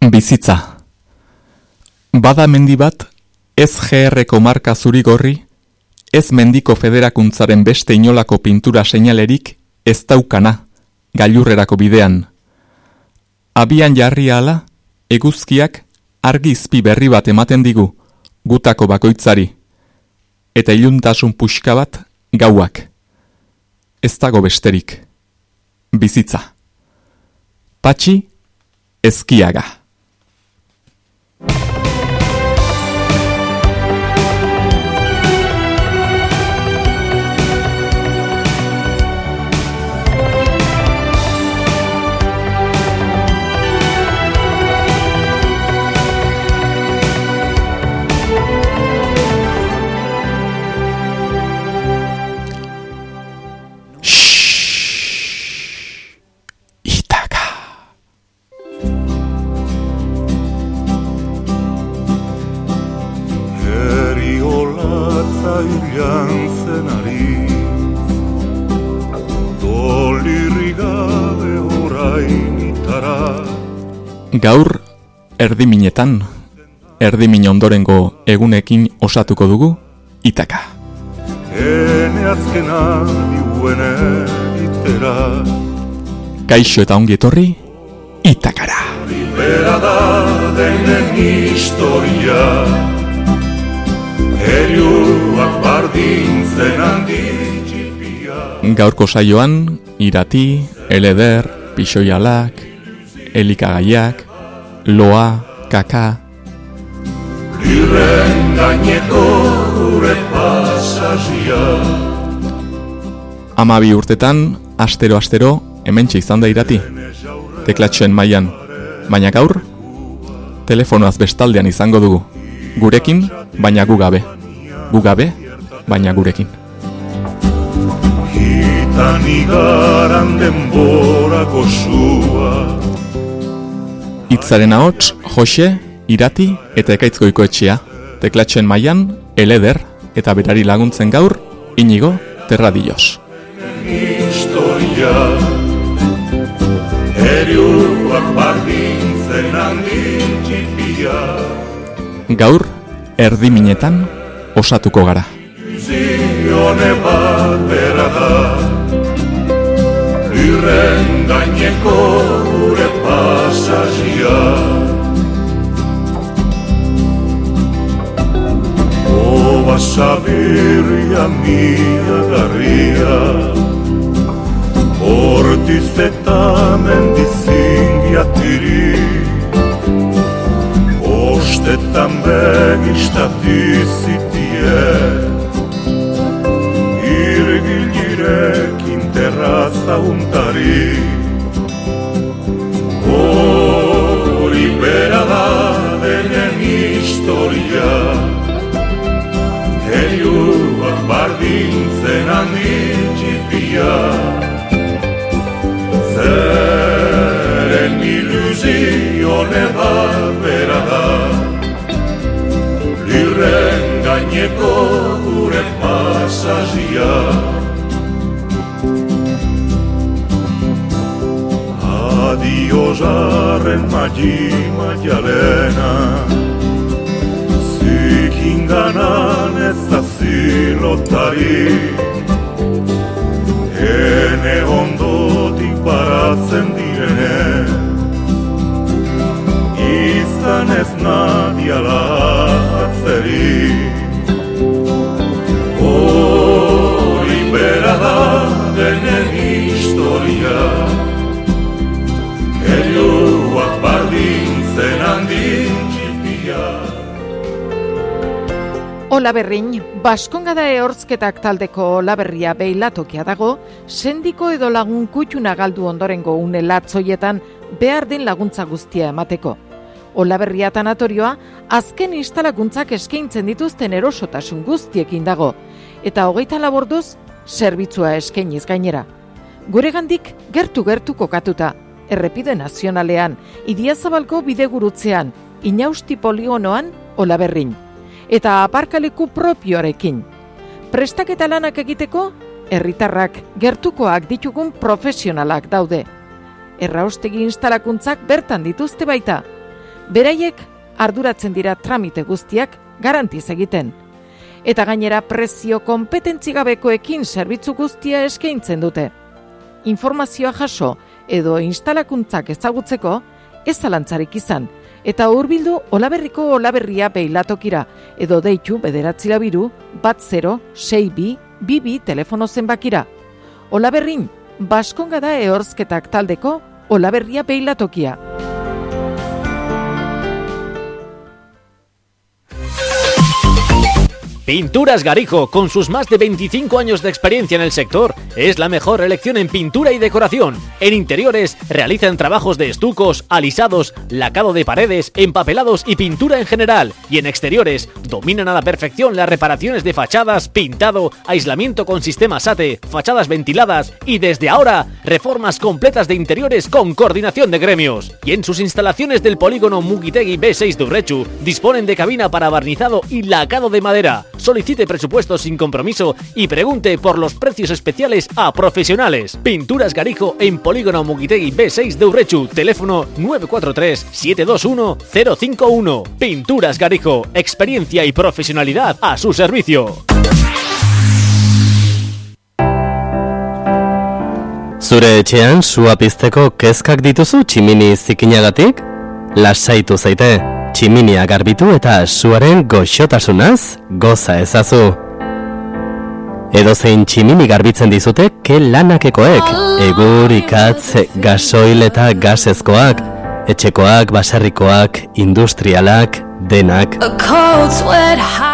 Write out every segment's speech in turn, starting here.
Bizitza Bada mendi bat, ez GR-ko marka zuri gorri, ez mendiko federakuntzaren beste inolako pintura seinalerik ez daukana, gailurrerako bidean. Abian jarri ala, eguzkiak argi izpi berri bat ematen digu, gutako bakoitzari, eta iluntasun puxka bat gauak. Ez dago besterik. Bizitza. Patxi, ezkiaga. Gaur erdiminetan, erdimin ondorengo egunekin osatuko dugu, itaka. Ene azkena itera Kaixo eta ongi etorri, itakara. Libera da denen historia Heriuak bardintzen handi Gaurko saioan, irati, eleder, pixoialak, elikagaiak, loa, kaka. Lirren gaineko gure pasazia. Amabi urtetan, astero-astero, hemen izan da irati. Teklatxoen mailan, baina gaur, telefonoaz bestaldean izango dugu. Gurekin, baina gu gabe. Gu gabe, baina gurekin. Hitan igaran denborako zua Itzaren ahots, Jose, Irati eta Ekaitzgoiko etxea. Teklatxen mailan Eleder eta berari laguntzen gaur Inigo Terradillos. Historia Gaur erdiminetan osatuko gara. Zione bat bera da Irren gaineko gure pasazia Oba sabirria mia garria Hortiz eta mendizingia tiri. Ostetan begistatizitie Irgilirekin terraza untari bera da denen historia. Heriuak bardintzen handin txipia Zeren iluzio neba bera da. Lirren gaineko gure pasazia Adio jarren magi magialena Zikin ganan ez da zilotari. Hene ondotik baratzen direne. Izan ez nadiala atzeri. Hori bera da Ola berrin, Baskongada ehorzketak taldeko Ola berria behilatokia dago, sendiko edo lagun kutxuna galdu ondorengo une latzoietan behar den laguntza guztia emateko. Ola berria tanatorioa, azken instalakuntzak eskaintzen dituzten erosotasun guztiekin dago, eta hogeita laborduz, zerbitzua eskainiz gainera. Gure gandik, gertu-gertu kokatuta, errepide nazionalean, idiazabalko bidegurutzean, inausti poligonoan, olaberrin. Eta aparkaleku propioarekin. Prestaketa lanak egiteko, herritarrak gertukoak ditugun profesionalak daude. Erraustegi instalakuntzak bertan dituzte baita. Beraiek arduratzen dira tramite guztiak garantiz egiten. Eta gainera prezio kompetentzigabekoekin zerbitzu guztia eskaintzen dute. Informazioa jaso edo instalakuntzak ezagutzeko ez zalantzarik izan, eta hurbildu olaberriko olaberria beilatokira, edo deitu bederatzila biru, bat 0, 6 bi, bibi telefono zenbakira. Olaberrin, baskonga da ehorzketak taldeko olaberria beilatokia. Pinturas Garijo, con sus más de 25 años de experiencia en el sector, es la mejor elección en pintura y decoración. En interiores realizan trabajos de estucos, alisados, lacado de paredes, empapelados y pintura en general. Y en exteriores dominan a la perfección las reparaciones de fachadas, pintado, aislamiento con sistema SATE, fachadas ventiladas y desde ahora reformas completas de interiores con coordinación de gremios. Y en sus instalaciones del polígono Mugitegui B6 de disponen de cabina para barnizado y lacado de madera solicite presupuestos sin compromiso y pregunte por los precios especiales a profesionales. Pinturas Garijo en Polígono Mugitegui B6 de Urrechu, teléfono 943-721-051. Pinturas Garijo, experiencia y profesionalidad a su servicio. Zure etxean sua pizteko kezkak dituzu tximini zikinagatik? Lasaitu tximinia garbitu eta suaren goxotasunaz goza ezazu. Edo zein tximini garbitzen dizute ke lanakekoek, egur, ikatz, gasoil eta gasezkoak, etxekoak, baserrikoak, industrialak, denak.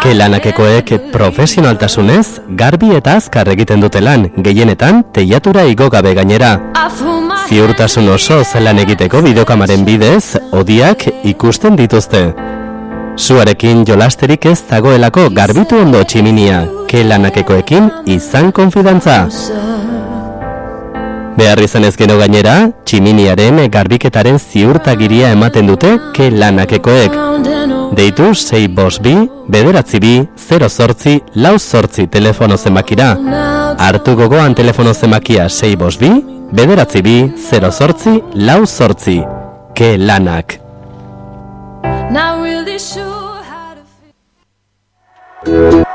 Ke lanakekoek profesionaltasunez, garbi eta azkar egiten dute lan, gehienetan teiatura igo gabe gainera. Ziurtasun oso zelan egiteko bideokamaren bidez, odiak ikusten dituzte. Suarekin jolasterik ez dagoelako garbitu ondo tximinia, ke lanakekoekin izan konfidantza. Behar izan ez gero gainera, tximiniaren garbiketaren ziurtagiria ematen dute ke lanakekoek. Deitu 6 bos bi, bederatzi bi, 0 sortzi, lau sortzi telefono zemakira. Artu gogoan telefono zemakia 6 bos bi, bederatzi bi, 0 sortzi, lau sortzi. Ke lanak. Not really sure how to feel.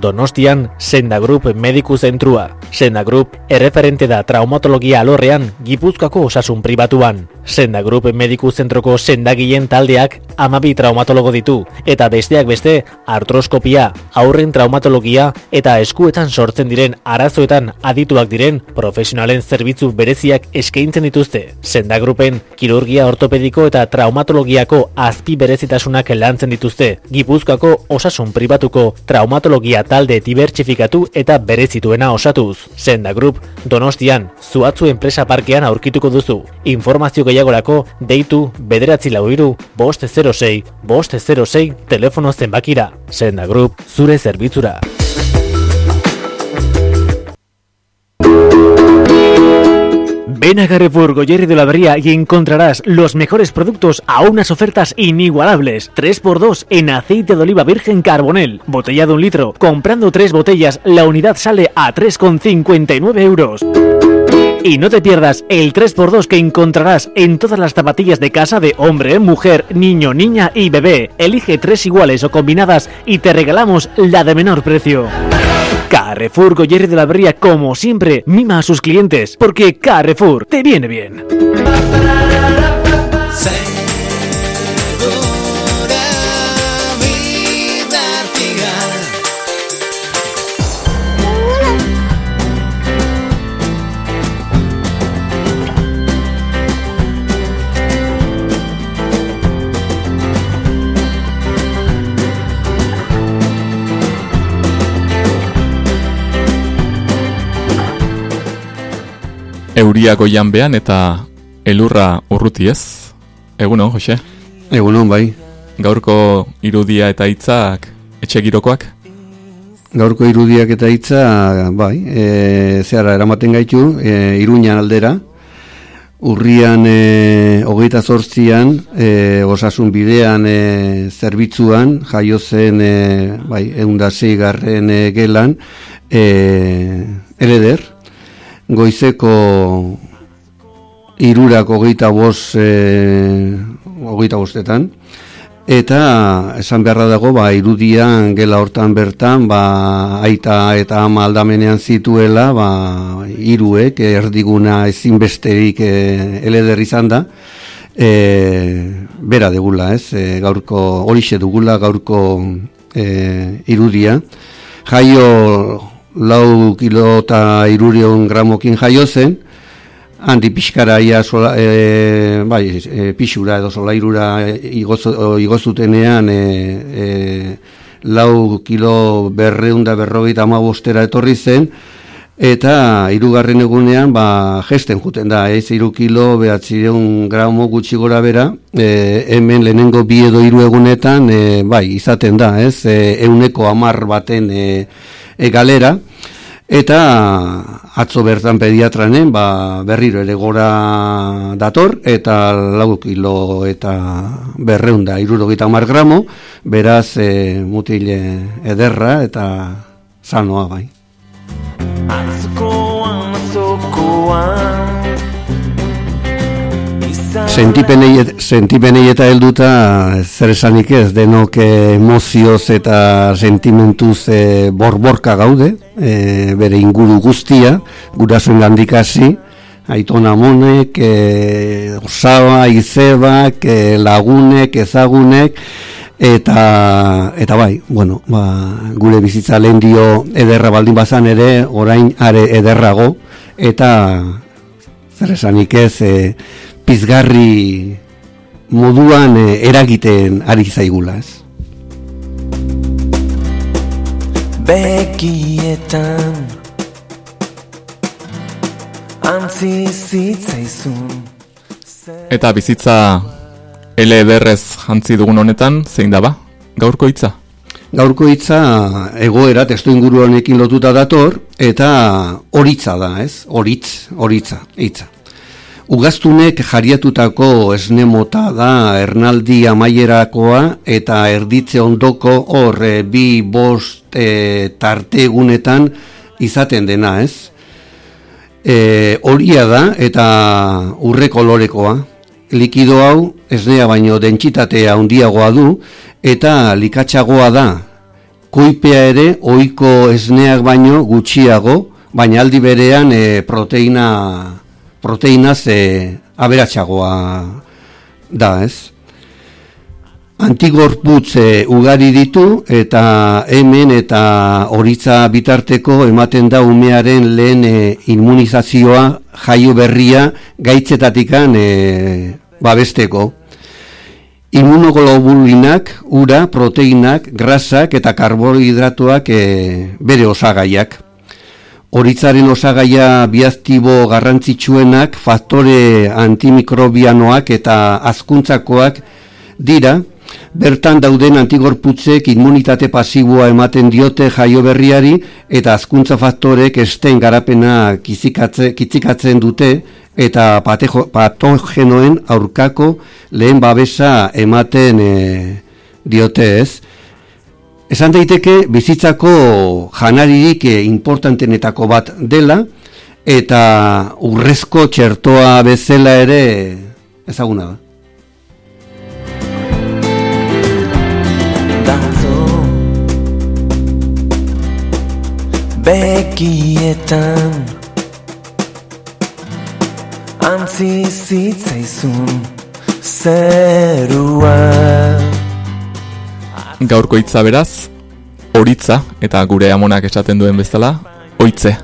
Donostian Senda Group Mediku Zentrua. Senda Group erreferente da traumatologia alorrean Gipuzkoako osasun pribatuan. Senda Group Mediku Zentroko sendagileen taldeak amabi traumatologo ditu eta besteak beste artroskopia, aurren traumatologia eta eskuetan sortzen diren arazoetan adituak diren profesionalen zerbitzu bereziak eskaintzen dituzte. Senda Groupen kirurgia ortopediko eta traumatologiako azpi berezitasunak lantzen dituzte. Gipuzkoako osasun pribatuko traumatologia talde dibertsifikatu eta berezituena osatuz. Senda Group Donostian, Zuatzu enpresa parkean aurkituko duzu. Informazio gehiagorako deitu bederatzi lau iru, bost 06, bost 06, telefono zenbakira. Senda Group, zure zerbitzura. Ven a Carrefour de la Berría y encontrarás los mejores productos a unas ofertas inigualables. 3x2 en aceite de oliva virgen carbonel. Botella de un litro. Comprando tres botellas, la unidad sale a 3,59 euros. Y no te pierdas el 3x2 que encontrarás en todas las zapatillas de casa de hombre, mujer, niño, niña y bebé. Elige tres iguales o combinadas y te regalamos la de menor precio. Carrefour Goyer de la Berría, como siempre, mima a sus clientes, porque Carrefour te viene bien. Euria goian behan eta elurra urruti ez? Egunon, Jose? Egunon, bai. Gaurko irudia eta hitzak etxe girokoak? Gaurko irudiak eta hitza, bai, e, zehara eramaten gaitu, e, iruñan aldera, urrian e, hogeita zortzian, e, osasun bidean e, zerbitzuan, jaio zen, e, bai, eundazei garren e, gelan, e, eleder, goizeko irurak hogeita bost, e, hogeita bostetan, eta esan beharra dago, ba, irudian gela hortan bertan, ba, aita eta ama aldamenean zituela, ba, iruek, erdiguna ezinbesterik e, eleder izan da, e, bera degula, ez, e, gaurko, horixe dugula, gaurko e, irudia, jaio lau kilo eta irurion gramokin jaio zen, handi pixkara ia sola, e, bai, e, pixura edo sola irura igozutenean e, e, lau kilo berreunda berrogeita amabostera etorri zen, eta hirugarren egunean ba, gesten juten da, ez iru kilo behatzireun gramo gutxi gora bera, e, hemen lehenengo bi edo hiru egunetan, e, bai, izaten da, ez, e, euneko amar baten e, e galera, eta atzo bertan pediatranen ba, berriro ere gora dator eta lau kilo eta berreunda irurogita mar gramo beraz e, mutile ederra eta sanoa bai. Atzokoan, atzokoan Sentipenei eta helduta zer esanik ez, denok emozioz eta sentimentuz e, borborka gaude, e, bere inguru guztia, gurasoen gandikasi, aitona monek, e, osaba, izebak, e, lagunek, ezagunek, eta, eta bai, bueno, ba, gure bizitza lehen dio ederra baldin bazan ere, orain are ederrago, eta zer esanik ez, e, pizgarri moduan eh, eragiten ari zaigula, ez? Bekietan Antzi zitzaizun Eta bizitza ele ederrez jantzi dugun honetan, zein da ba? Gaurko hitza? Gaurko hitza egoera testu inguru honekin lotuta dator eta horitza da, ez? Horitz, horitza, hitza. Ugaztunek jariatutako esne mota da ernaldi amaierakoa eta erditze ondoko hor bi bost e, tarte egunetan izaten dena, ez? E, horia da eta urre kolorekoa. Likido hau esnea baino dentsitatea handiagoa du eta likatsagoa da. Koipea ere ohiko esneak baino gutxiago, baina aldi berean e, proteina proteinaz e, aberatsagoa da, ez? Antigorputz e, ugari ditu eta hemen eta horitza bitarteko ematen da umearen lehen e, immunizazioa jaio berria gaitzetatikan e, babesteko. Immunoglobulinak, ura, proteinak, grasak eta karbohidratuak e, bere osagaiak. Horitzaren osagaia biaztibo garrantzitsuenak faktore antimikrobianoak eta azkuntzakoak dira, bertan dauden antigorputzek immunitate pasiboa ematen diote jaio berriari eta azkuntza faktorek esten garapena kitzikatzen dute eta patogenoen aurkako lehen babesa ematen e, diote ez. Esan daiteke bizitzako janaririk eh, importantenetako bat dela eta urrezko txertoa bezala ere ezaguna da. Bekietan Antzi zitzaizun Zerua gaurko hitza beraz, horitza eta gure amonak esaten duen bezala, oitze.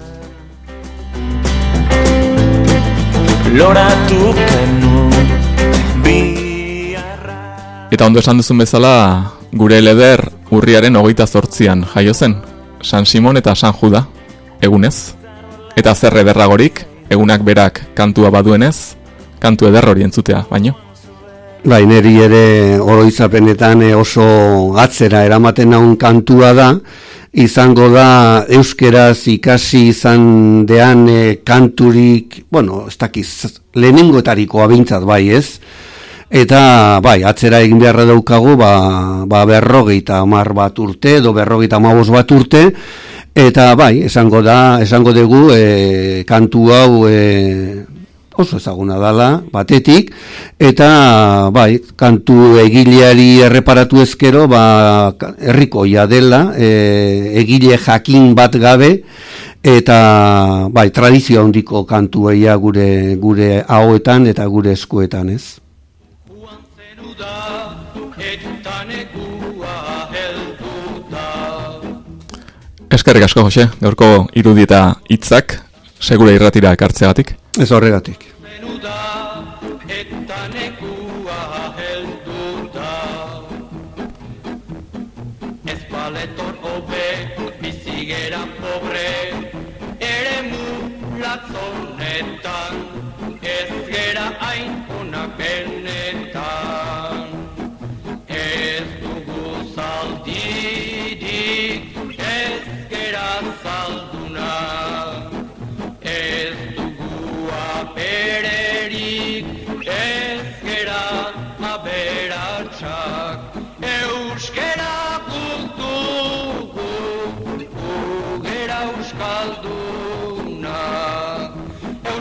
Eta ondo esan duzun bezala, gure leder urriaren hogeita zortzian jaio zen, San Simon eta San Juda, egunez. Eta zer ederragorik, egunak berak kantua baduenez, kantu eder hori entzutea, baino. Bai, neri ere oroizapenetan eh, oso atzera eramaten naun kantua da, izango da euskeraz ikasi izan dean eh, kanturik, bueno, ez dakiz, lehenengoetariko abintzat bai ez, eta bai, atzera egin beharra daukagu, ba, ba berrogeita mar bat urte, edo berrogeita mabos bat urte, eta bai, esango da, esango dugu, e, kantu hau, e, oso ezaguna dala, batetik, eta bai, kantu egileari erreparatu ezkero, ba, herrikoia dela, e, egile jakin bat gabe, eta bai, tradizio handiko kantueia gure gure ahoetan eta gure eskuetan, ez? Eskerrik asko, Jose, gaurko irudieta hitzak segure irratira ekartzeagatik. Ez horregatik.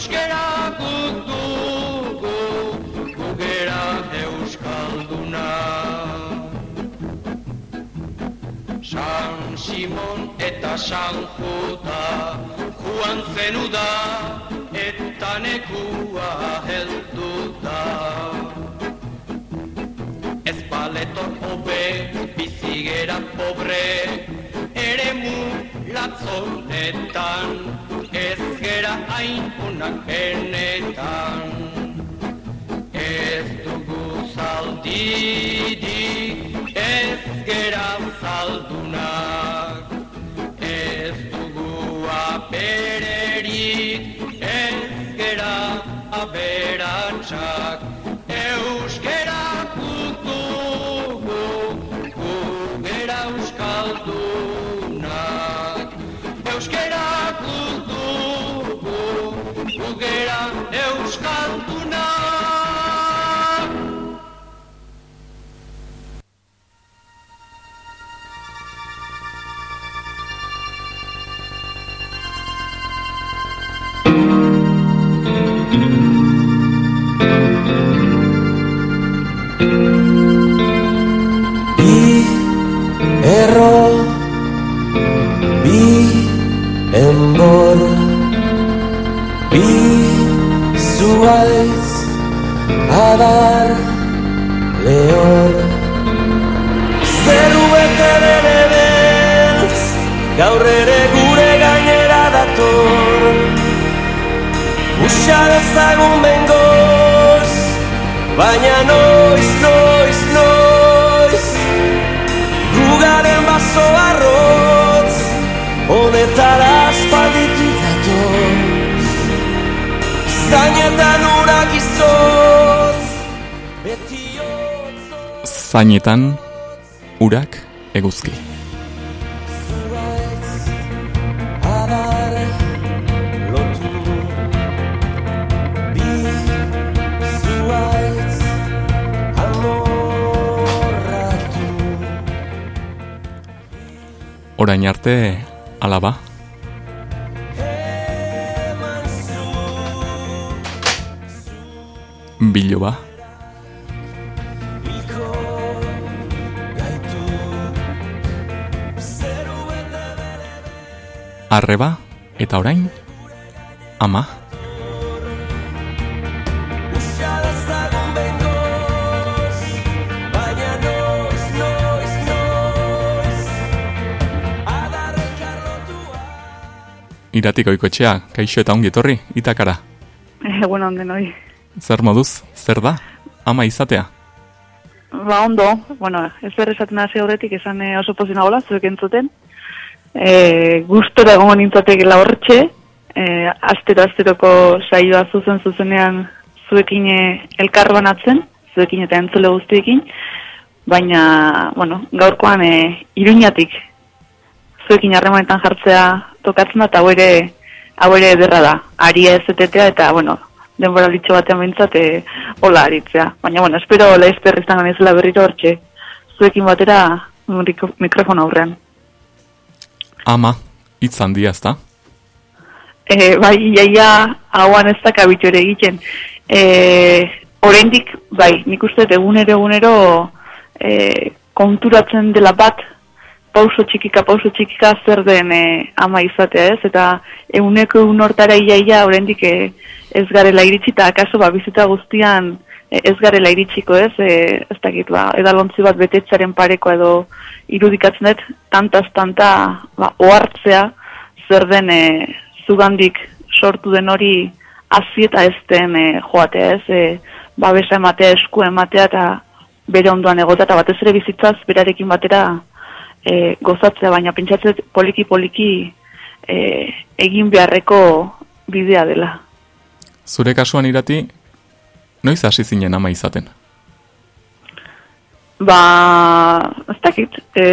Euskera kutugu, gugera euskalduna. San Simon eta San Juta, Juan zenuda eta nekua helduta. Ez paletor hobe, bizigera pobre, ere mu latzonetan, ez gera hain unak benetan Ez dugu zaldidik, ez gera zaldunak. Ez dugu apererik, ez gera aberatsak. Euskera gugera euskalduna Bi adar lehor Zeru bete bere bez Gaur ere gure gainera dator. Usa dezagun bengoz Baina noiz, Zainetan urak eguzki. Orain arte alaba biloba arreba eta orain ama Usa dezagun bengoz Baina noiz, noiz, noiz Adar elkarlotua iratiko ikotxea, kaixo eta ongi etorri, itakara. Egun onden hori. Zer moduz, zer da, ama izatea. Ba ondo, bueno, ez berre esaten hasi aurretik esan eh, oso pozina gola, zuek entzuten. E, gustora egongo nintzatek labortxe, e, astero asteroko saioa zuzen zuzenean zuekin eh, elkar banatzen, zuekin eta entzule guztiekin, baina, bueno, gaurkoan e, iruñatik zuekin harremanetan jartzea tokatzen da, eta hau ere, hau ere ederra da, aria ez etetea, eta, bueno, denbora litxo batean bintzat, e, hola aritzea. Baina, bueno, espero leizper izan ganezela berriro hortxe, zuekin batera mikro- mikrofono aurrean. Ama, hitz handia ezta? e, bai, iaia hauan ez da kabitu ere egiten. E, oraindik bai, nik uste egunero egunero e, konturatzen dela bat, pauso txikika, pauso txikika zer den e, ama izatea ez, eta eguneko egun hortara iaia oraindik e, ez garela iritsi, eta akaso ba, bizita guztian ez garela iritsiko ez, e, ez dakit, ba, edalontzi bat betetzaren pareko edo irudikatzen dut, tantaz tanta ba, ohartzea zer den e, zugandik sortu den hori hazi eta ez den e, joatea ez, e, babesa ematea, esku ematea eta bere ondoan egota eta batez ere bizitzaz berarekin batera e, gozatzea, baina pentsatzen poliki-poliki e, egin beharreko bidea dela. Zure kasuan irati, noiz hasi zinen ama izaten? Ba, ez dakit, e,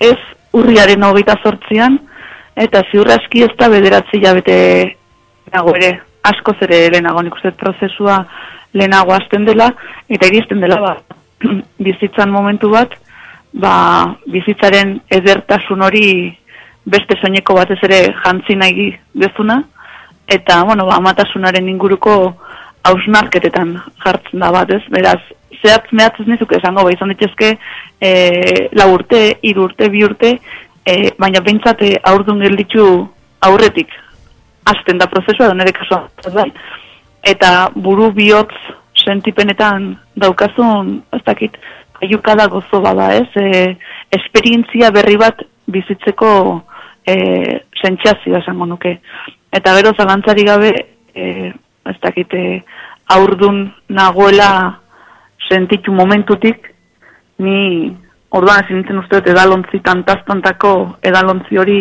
ez urriaren hogeita sortzian, eta ziurraski ez da bederatzi jabete nago ere, asko zere lehenago nik uste prozesua lehenago hasten dela, eta iristen dela ba, bizitzan momentu bat, ba, bizitzaren edertasun hori beste soineko batez ere jantzi nahi dezuna, eta, bueno, ba, amatasunaren inguruko hausnarketetan jartzen da bat, ez? Beraz, zehatz mehatz ez nizuke esango, ba, izan dituzke e, lau urte, hiru urte, bi urte, e, baina pentsate aurdun gelditu aurretik hasten da prozesua, da nire kasua. Eta buru bihotz sentipenetan daukazun, ez dakit, aiukada gozo bada, ez? E, esperientzia berri bat bizitzeko e, sentsazioa esango nuke. Eta gero zalantzari gabe, e, ez dakite, aurdun nagoela sentitu momentutik, ni orduan ezin uste dut edalontzi tantaztantako edalontzi hori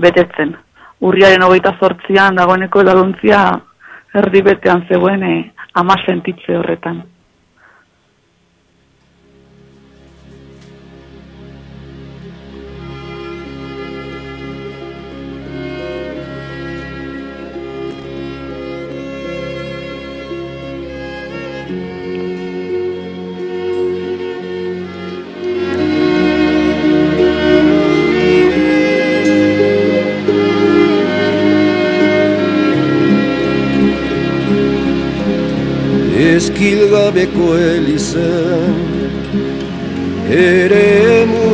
betetzen. Urriaren hogeita zortzian dagoeneko edalontzia erdi betean zegoen e, ama sentitze horretan. Ezkilgabeko elizen Ere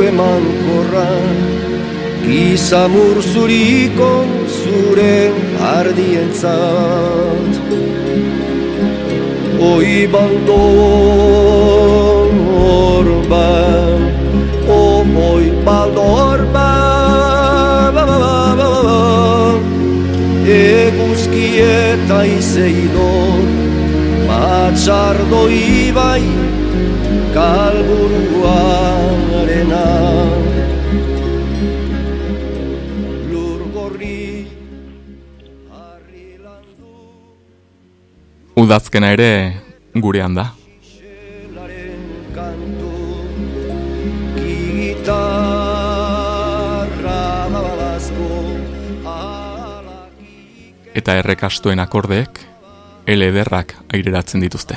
eman korra Gizamur zuriko zure ardientzat Oi baldo orban O oi baldo orban ba, ba, ba, ba, ba. Eguzki eta izeidon Matxardo ibai kalburuarena Lur gorri harri landu Udazkena ere gurean da. Eta errekastuen akordeek, elederrak aireratzen dituzte.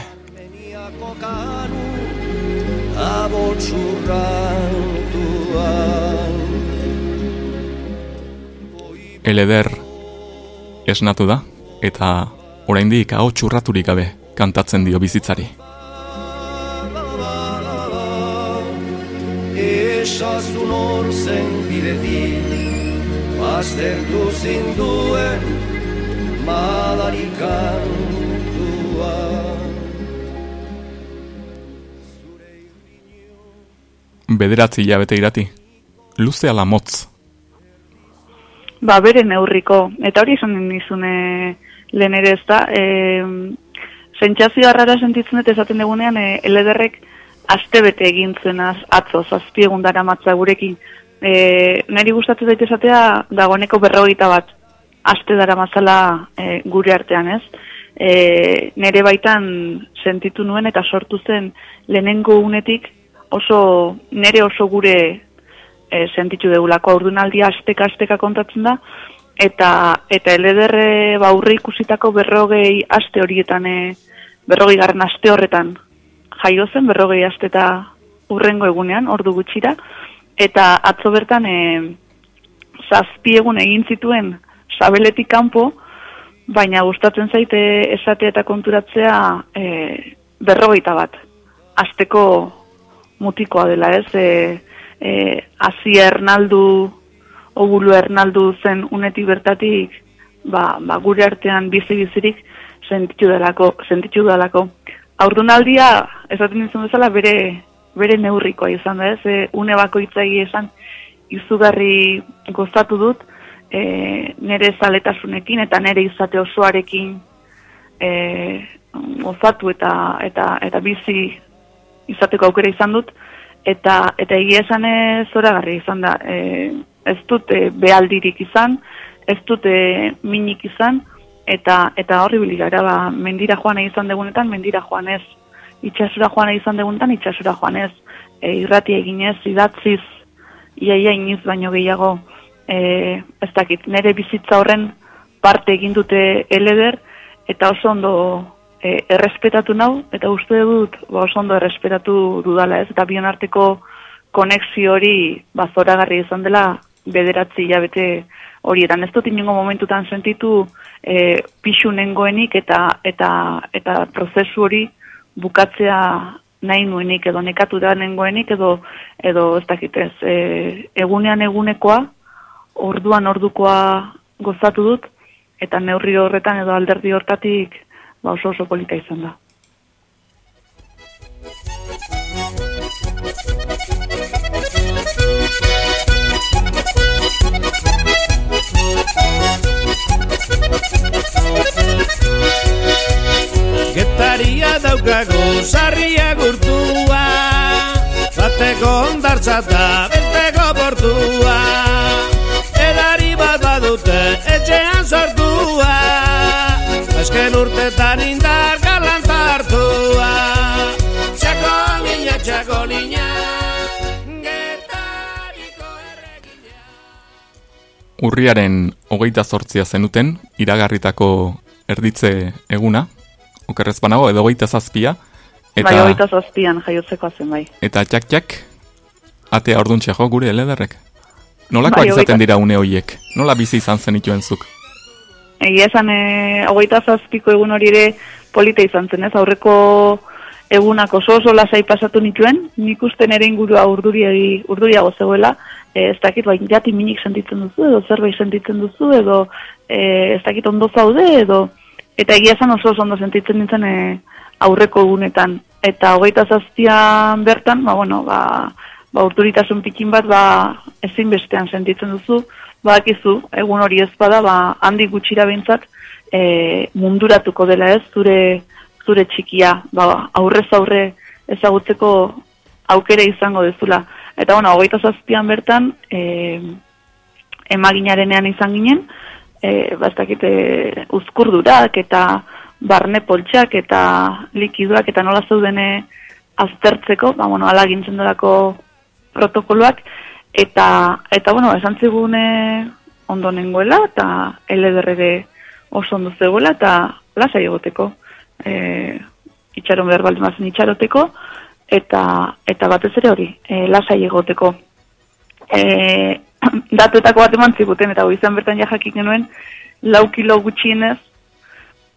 Eleder esnatu da, eta oraindik hau txurraturik gabe kantatzen dio bizitzari. Esasun hor zen bidetik Baztertu zinduen madarikantua Bederatzi hilabete irati, luze ala motz, Ba, bere neurriko, eta hori esan nizune lehen ere ez da, e, sentsazio harrara sentitzen dut esaten dugunean, e, elederrek aste bete egin zuenaz atzo, zazpi egun dara matza gurekin. E, neri gustatzen zait esatea, dagoeneko berrogeita bat aste dara matzala e, gure artean ez. E, nere baitan sentitu nuen eta sortu zen lehenengo unetik oso, nere oso gure e, sentitu degulako aurdunaldia asteka asteka kontatzen da. Eta eta elederre ba aurre ikusitako berrogei aste horietan e, berrogei garren aste horretan jaio zen berrogei aste eta urrengo egunean ordu gutxira. Eta atzo bertan e, zazpi egun egin zituen sabeletik kanpo, baina gustatzen zaite esate eta konturatzea e, berrogeita bat. Azteko mutikoa dela ez, e, e, Asia Ernaldu, Obulu Ernaldu zen unetik bertatik, ba, ba gure artean bizi-bizirik sentitu dalako, sentitu dalako. Aurdunaldia, esaten izan bezala, bere, bere neurrikoa izan da ez, e, une bakoitzai esan, izugarri gozatu dut, e, nire zaletasunekin eta nire izate osoarekin e, gozatu eta, eta, eta bizi izateko aukera izan dut, eta, eta egia esan zoragarri izan da, e, ez dut e, behaldirik izan, ez dut e, minik izan, eta eta horri biligara ba, mendira joan izan degunetan, mendira joan ez, itxasura joan izan degunetan, itxasura joan ez, e, irrati eginez, idatziz, iaia iniz baino gehiago, e, ez dakit, nire bizitza horren parte egin dute eleder, eta oso ondo e, errespetatu nau, eta uste dut ba, oso ondo errespetatu dudala ez, eta bion arteko konexio hori bazoragarri izan dela bederatzi hilabete horietan. Ez dut inongo momentutan sentitu e, pixu nengoenik eta, eta, eta prozesu hori bukatzea nahi nuenik edo nekatu da nengoenik edo, edo ez dakitez. E, egunean egunekoa, orduan ordukoa gozatu dut, eta neurri horretan edo alderdi hortatik ba oso oso polita izan da. Getaria daukago sarria gurtua Bateko ondartza da besteko portua urtetan indar galantartua Txako niña, txako erregina Urriaren hogeita zortzia zenuten, iragarritako erditze eguna, okerrez banago, edo hogeita zazpia, Eta... Bai, hogeita zazpian jaiotzeko zen bai. eta txak-txak, atea orduntxe jo gure elederrek. Nolakoak Bai, izaten dira une hoiek? Nola bizi izan zen ituen zuk? Egia esan, e, hogeita zazpiko egun hori ere polita izan zen, ez? Aurreko egunak oso oso lasai pasatu nituen, nik uste nere ingurua urduriago zegoela, e, ez dakit, bai, jati minik sentitzen duzu, edo zerbait sentitzen duzu, edo e, ez dakit ondo zaude, edo, eta egia esan oso oso ondo sentitzen nintzen e, aurreko egunetan. Eta hogeita zaztian bertan, ba, bueno, ba, ba urduritasun pikin bat, ba, ezinbestean sentitzen duzu, badakizu, egun hori ez bada, ba, handi gutxira behintzat, e, munduratuko dela ez, zure, zure txikia, ba, aurrez aurre ezagutzeko aukere izango dezula. Eta bueno, hogeita zazpian bertan, e, emaginarenean izan ginen, e, bastakit, e, uzkurdurak eta barne poltsak eta likiduak eta nola zeudene aztertzeko, ba, bueno, ala gintzen protokoloak, eta, eta bueno, esan zigune ondo nengoela, eta LDR ere oso ondo zegoela, eta lasai egoteko. E, itxaron behar baldin itxaroteko, eta, eta batez ere hori, e, lasai egoteko. E, datuetako bat eman ziguten, eta goizan bertan ja jakik genuen, lau kilo gutxienez,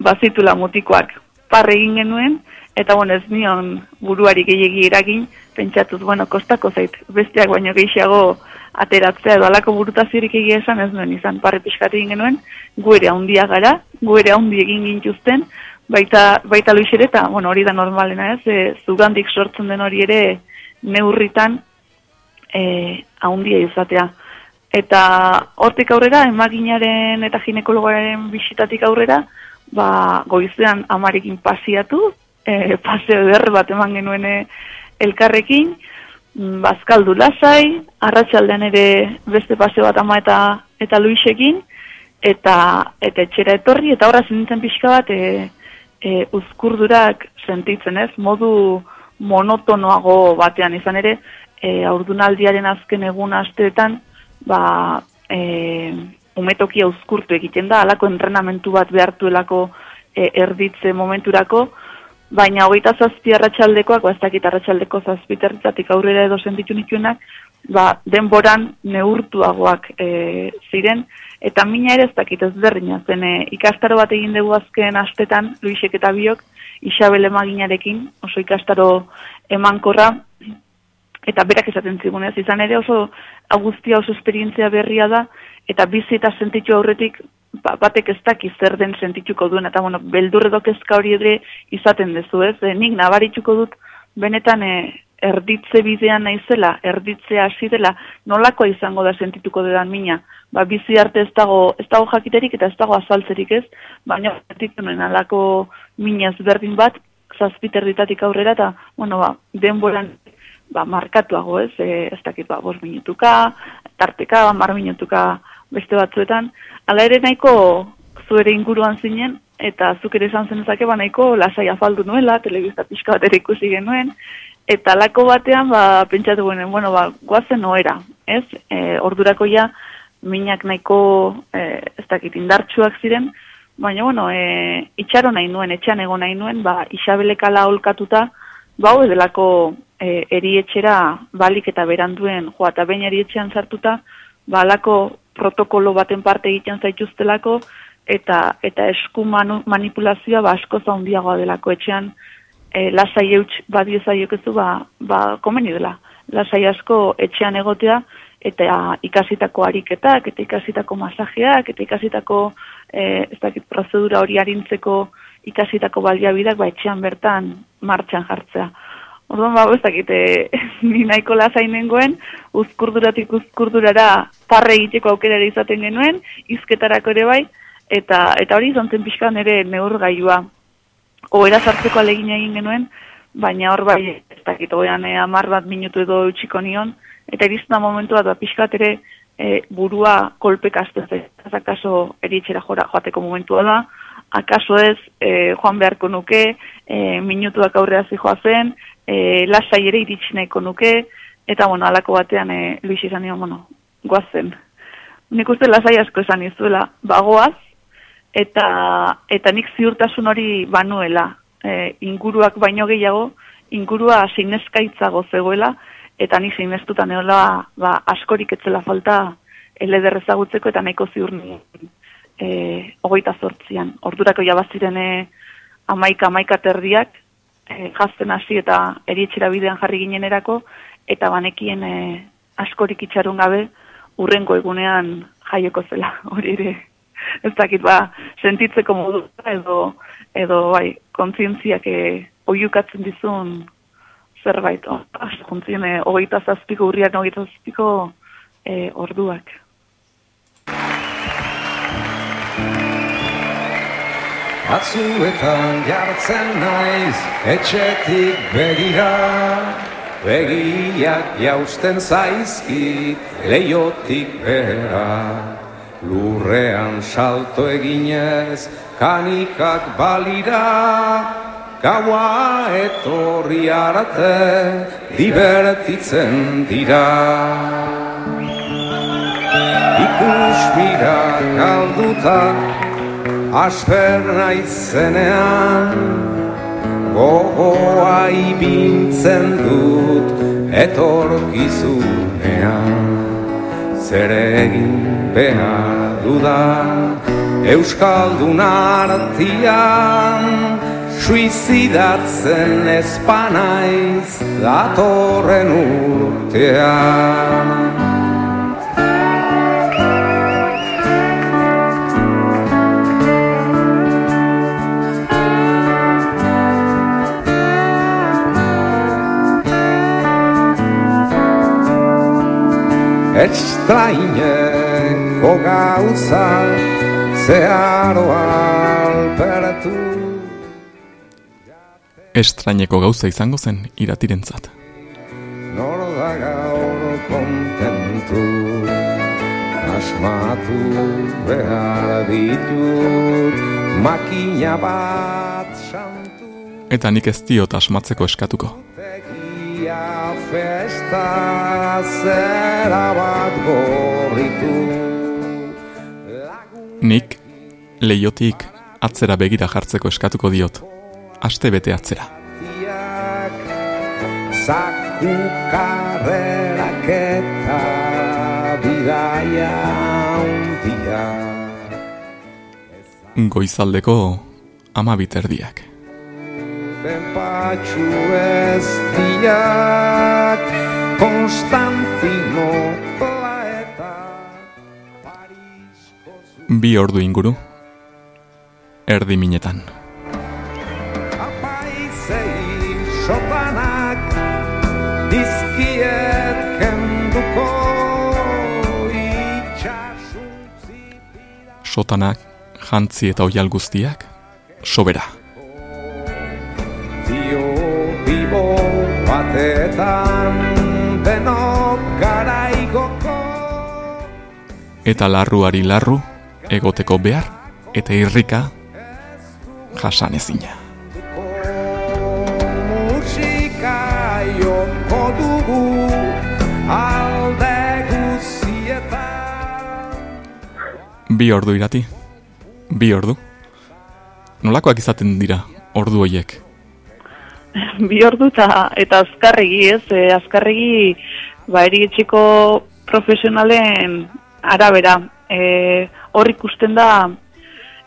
bazitula mutikoak parre egin genuen, eta bueno, ez nion buruari gehiegi eragin, pentsatuz, bueno, kostako zait, besteak baino gehiago ateratzea edo alako burutaziorik egia esan ez nuen izan, parre pixkat egin genuen, guere handia gara, guere handi egin gintuzten, baita, baita luix ere, eta bueno, hori da normalena ez, e, zugandik sortzen den hori ere neurritan e, handia izatea. Eta hortik aurrera, emaginaren eta ginekologoaren bisitatik aurrera, ba, goizean amarekin pasiatu, e, paseo eder bat eman genuen e, elkarrekin, mm, bazkaldu lasai, arratsaldean ere beste paseo bat ama eta eta luixekin, eta eta etxera etorri, eta horra zintzen pixka bat, e, e, uzkurdurak sentitzen ez, modu monotonoago batean. Izan ere, e, aurdunaldiaren azken egun asteetan, ba, e, umetokia uzkurtu egiten da, alako entrenamentu bat behartuelako e, erditze momenturako, baina hogeita zazpi arratsaldekoak, ba ez dakit arratsaldeko zazpi territatik aurrera edo sentitu nituenak, ba, denboran neurtuagoak e, ziren, eta mina ere ez dakit ez berdina zen e, ikastaro bat egin dugu azken astetan, Luisek eta biok, Isabel emaginarekin, oso ikastaro emankorra, eta berak esaten zigunez, izan ere oso agustia oso esperientzia berria da, eta bizi eta sentitu aurretik ba, batek ez daki zer den sentituko duen, eta bueno, beldur edo kezka hori ere izaten dezu, ez? E, nik nabarituko dut, benetan e, erditze bidean naizela, erditzea hasi dela, nolakoa izango da sentituko dedan mina. Ba, bizi arte ez dago, ez dago jakiterik eta ez dago azaltzerik ez, baina sentitzen alako minaz berdin bat, zazpiter ditatik aurrera, eta, bueno, ba, denboran ba, markatuago ez, e, ez dakit, ba, bos minutuka, tarteka, mar minutuka beste batzuetan. Hala ere nahiko zuere inguruan zinen, eta zuk ere esan zenezake, ba, nahiko lasai afaldu nuela, telebista pixka bat ere ikusi genuen, eta lako batean, ba, pentsatu guenen, bueno, ba, guazen noera, ez? E, ordurako ja, minak nahiko, e, ez dakit, indartsuak ziren, baina, bueno, e, itxaro nahi nuen, etxean ego nahi nuen, ba, isabelekala olkatuta, ba, hau edelako e, erietxera balik eta beranduen, joa, eta bain erietxean sartuta, ba, alako protokolo baten parte egiten zaituztelako, eta eta esku manu, manipulazioa ba asko zaundiagoa delako etxean e, lasai eutx badio zaiokezu ba, ba komeni dela. Lasai asko etxean egotea eta ikasitako ariketak, eta ikasitako masajeak, eta ikasitako e, ez dakit prozedura hori arintzeko ikasitako baliabidak ba etxean bertan martxan jartzea. Orduan, ba, ez dakit, e, ni nahiko lasai nengoen, uzkurduratik uzkurdurara parre egiteko aukerara izaten genuen, izketarako ere bai, eta eta hori izan zen ere neurgailua. Oera sartzeko alegin egin genuen, baina hor bai, ez dakit, oean eh, amar bat minutu edo utxiko nion, eta irizten momentu bat, ba, pixkat ere e, burua kolpek azten. Ez akaso eritxera jora joateko momentua da, akaso ez e, joan beharko nuke, e, minutuak aurrea zijoa zen, e, lasai ere iritsi nahiko nuke, eta bueno, alako batean e, Luis izan nion, bueno, goazen. Nik uste lasai asko esan izuela, bagoaz, eta eta nik ziurtasun hori banuela e, inguruak baino gehiago ingurua sineskaitzago zegoela eta ni sinestuta neola ba askorik etzela falta eleder ezagutzeko eta nahiko ziur ni eh 28an ordurako ja baziren e, 11 11 terdiak e, jazten hasi eta erietxera bidean jarri ginenerako eta banekien e, askorik itxarun gabe urrengo egunean jaieko zela hori ere ez dakit ba, sentitzeko modu edo, edo bai, kontzientziak eh, oiukatzen dizun zerbait, oh, juntzien, eh, hogeita zazpiko, urriak hogeita zazpiko eh, orduak. Atzuetan jartzen naiz, etxetik begira, begiak jausten zaizkit, leiotik bera. Lurrean salto eginez, kanikak balira, gaua etorri arte, divertitzen dira. Ikus mira galduta, asper naizenean, gogoa ibintzen dut, etorkizunean. Zer egin behar dudan Euskaldun artian Suizidatzen espanaiz datorren urtean Estraineko gauza zeharo alperatu Estraineko gauza izango zen iratirentzat. Nor da gaur kontentu Asmatu behar ditut Makina bat santu Eta nik ez diot asmatzeko eskatuko. Tegia festa zera bat gorritu Nik leiotik atzera begira jartzeko eskatuko diot. Aste bete atzera. zaku karrerak eta bidaia hundia Goizaldeko ama Benpatxu ez diak Konstantino eta Bi ordu inguru. Erdi minetan. Apaizei sotanak Dizkiet kenduko itxasuntzi Sotanak, jantzi eta oial guztiak, sobera. Batetan denok garaigoko Eta larruari larru, egoteko behar, eta irrika, jasan ezina. musika joko dugu alde Bi ordu irati. Bi ordu. Nolakoak izaten dira ordu hoiek? bi ordu eta, eta azkarregi ez, e, azkarregi ba, erietxeko profesionalen arabera. E, hor ikusten da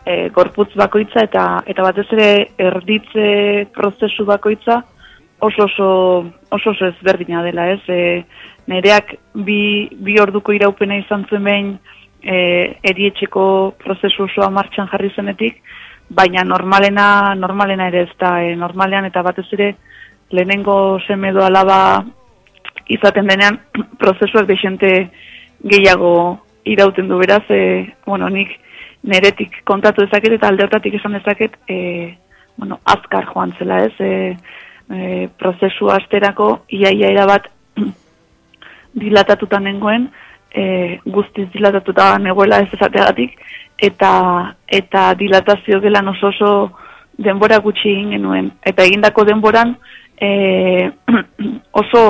e, gorputz bakoitza eta eta batez ere erditze prozesu bakoitza oso oso, oso, oso ezberdina dela ez. E, nereak bi, bi orduko iraupena izan zuen behin e, erietxeko prozesu osoa martxan jarri zenetik, baina normalena, normalena ere ez da, e, normalean eta batez ere lehenengo seme alaba izaten denean prozesuak desente gehiago irauten du. Beraz, e, bueno, nik neretik kontatu dezaket eta alde hortatik esan dezaket, e, bueno, azkar joan zela ez, e, e, prozesu asterako iaia erabat dilatatuta nengoen, e, guztiz dilatatuta negoela ez esateagatik, eta eta dilatazio gelan oso oso denbora gutxi genuen. Eta egindako denboran e, oso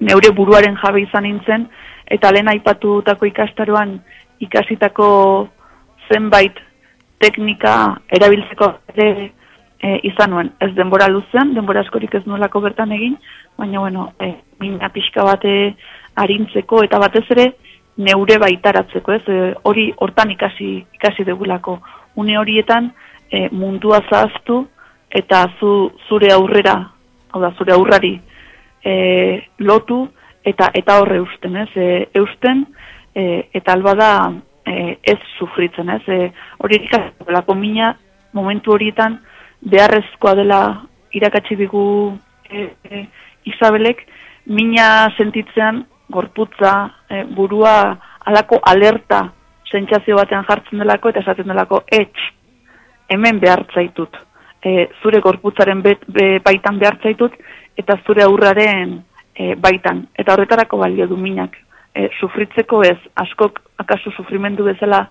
neure buruaren jabe izan nintzen, eta lehen aipatutako ikastaroan ikasitako zenbait teknika erabiltzeko ere e, izan nuen. Ez denbora luzean, denbora askorik ez nuelako bertan egin, baina bueno, e, mina pixka bate arintzeko eta batez ere neure baitaratzeko, ez? E, hori hortan ikasi ikasi degulako. Une horietan e, mundua zahaztu eta zu, zure aurrera, hau da, zure aurrari e, lotu eta eta horre eusten, ez? E, eusten e, eta alba da e, ez sufritzen, ez? E, hori ikastelako mina momentu horietan beharrezkoa dela irakatsi digu e, e, Isabelek mina sentitzean gorputza, e, burua alako alerta sentsazio batean jartzen delako eta esaten delako etx hemen behartzaitut. E, zure gorputzaren bet, be, baitan behartzaitut eta zure aurraren e, baitan. Eta horretarako balio du minak. E, sufritzeko ez, askok akaso sufrimendu bezala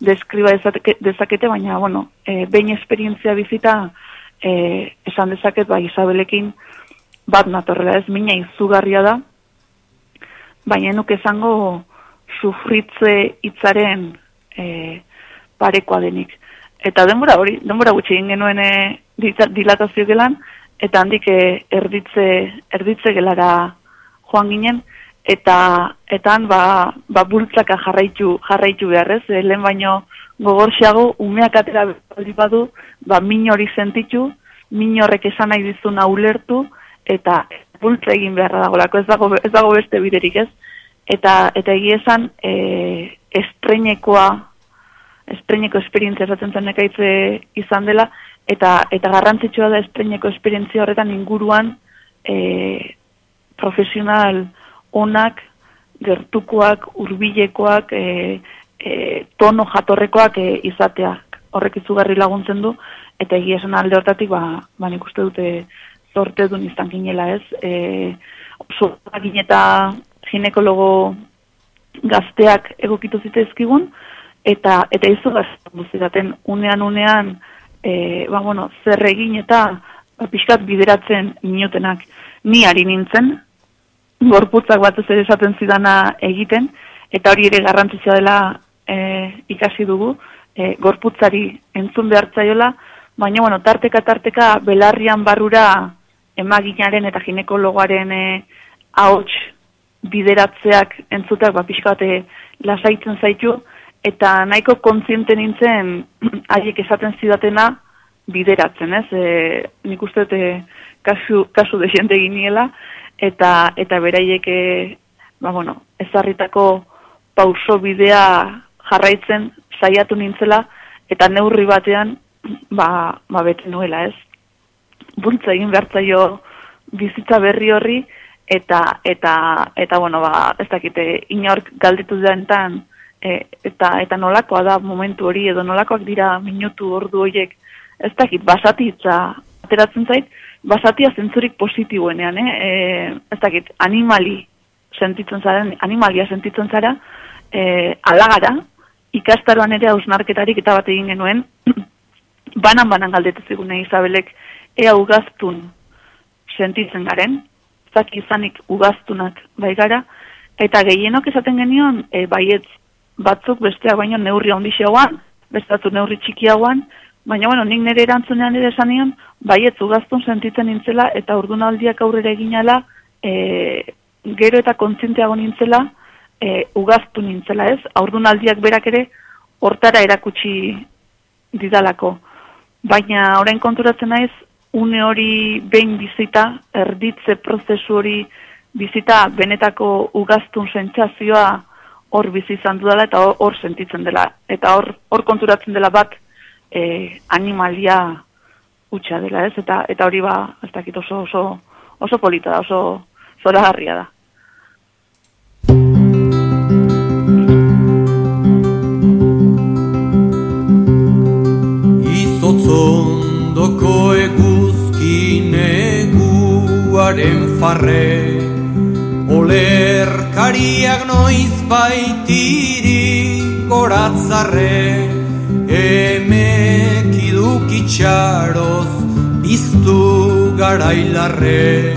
deskriba dezake- dezakete, baina, bueno, e, behin esperientzia bizita e, esan dezaket, ba, Isabelekin bat natorrela ez, mina izugarria da, baina nuk esango sufritze hitzaren e, parekoa denik. Eta denbora hori, denbora gutxi egin genuen e, dilatazio gelan, eta handik e, erditze, erditze gelara joan ginen, eta etan ba, ba bultzaka jarraitu, jarraitu beharrez, e, lehen baino gogorxiago umeak atera bali badu, ba min hori sentitu, min horrek esan nahi dizuna ulertu, eta bultza egin beharra dagolako, ez dago, ez dago beste biderik ez. Eta, eta egia esan, e, estreinekoa, estreineko esperientzia esaten zen nekaitze izan dela, eta, eta garrantzitsua da estreineko esperientzia horretan inguruan e, profesional onak, gertukoak, hurbilekoak, e, e, tono jatorrekoak e, izateak horrek izugarri laguntzen du, eta egia esan alde hortatik, ba, ba nik uste dute zorte duen izan ginela ez. E, oso eta ginekologo gazteak egokitu zitezkigun, eta eta izu gaztean unean unean e, ba, bueno, zer egin eta ba, pixkat bideratzen inotenak ni ari nintzen, gorputzak batez ere esaten zidana egiten, eta hori ere garrantzitsua dela e, ikasi dugu, e, gorputzari entzun behartzaiola, baina bueno, tarteka tarteka belarrian barrura emaginaren eta ginekologoaren e, ahots bideratzeak entzutak ba pixkate lasaitzen zaitu eta nahiko kontziente nintzen haiek esaten zidatena bideratzen, ez? E, nik uste e, kasu, kasu desente giniela eta eta beraiek e, ba bueno, ezarritako pauso bidea jarraitzen saiatu nintzela eta neurri batean ba, ba bete nuela, ez? Bultza egin behartzaio bizitza berri horri eta eta eta bueno, ba, ez dakite inork galditu dentan e, eta eta nolakoa da momentu hori edo nolakoak dira minutu ordu horiek ez dakit basatitza ateratzen zait basatia zentzurik positiboenean, eh? E, ez dakit animali sentitzen zaren, animalia sentitzen zara, e, alagara, ikastaroan ere hausnarketarik eta bat egin genuen, banan-banan galdetu zigune Isabelek, ea ugaztun sentitzen garen, zaki izanik ugaztunak bai gara, eta gehienok esaten genion, e, baietz batzuk besteak baino neurri handixeagoan, bestatu neurri txikiagoan, baina bueno, nik nire erantzunean ere esan nion, baietz ugaztun sentitzen nintzela, eta urdunaldiak aurrera eginala, e, gero eta kontzienteago nintzela, e, ugaztu nintzela ez, aurdunaldiak berak ere, hortara erakutsi didalako. Baina orain konturatzen naiz, une hori behin bizita, erditze prozesu hori bizita, benetako ugaztun sentsazioa hor bizi izan dudala eta hor- sentitzen dela. Eta hor, hor konturatzen dela bat e, animalia hutsa dela ez, eta eta hori ba, ez dakit oso, oso, oso polita da, oso zoragarria da. Neguaren farre Olerkariak noiz baitiri goratzarre Emek idukitxaroz biztu garailarre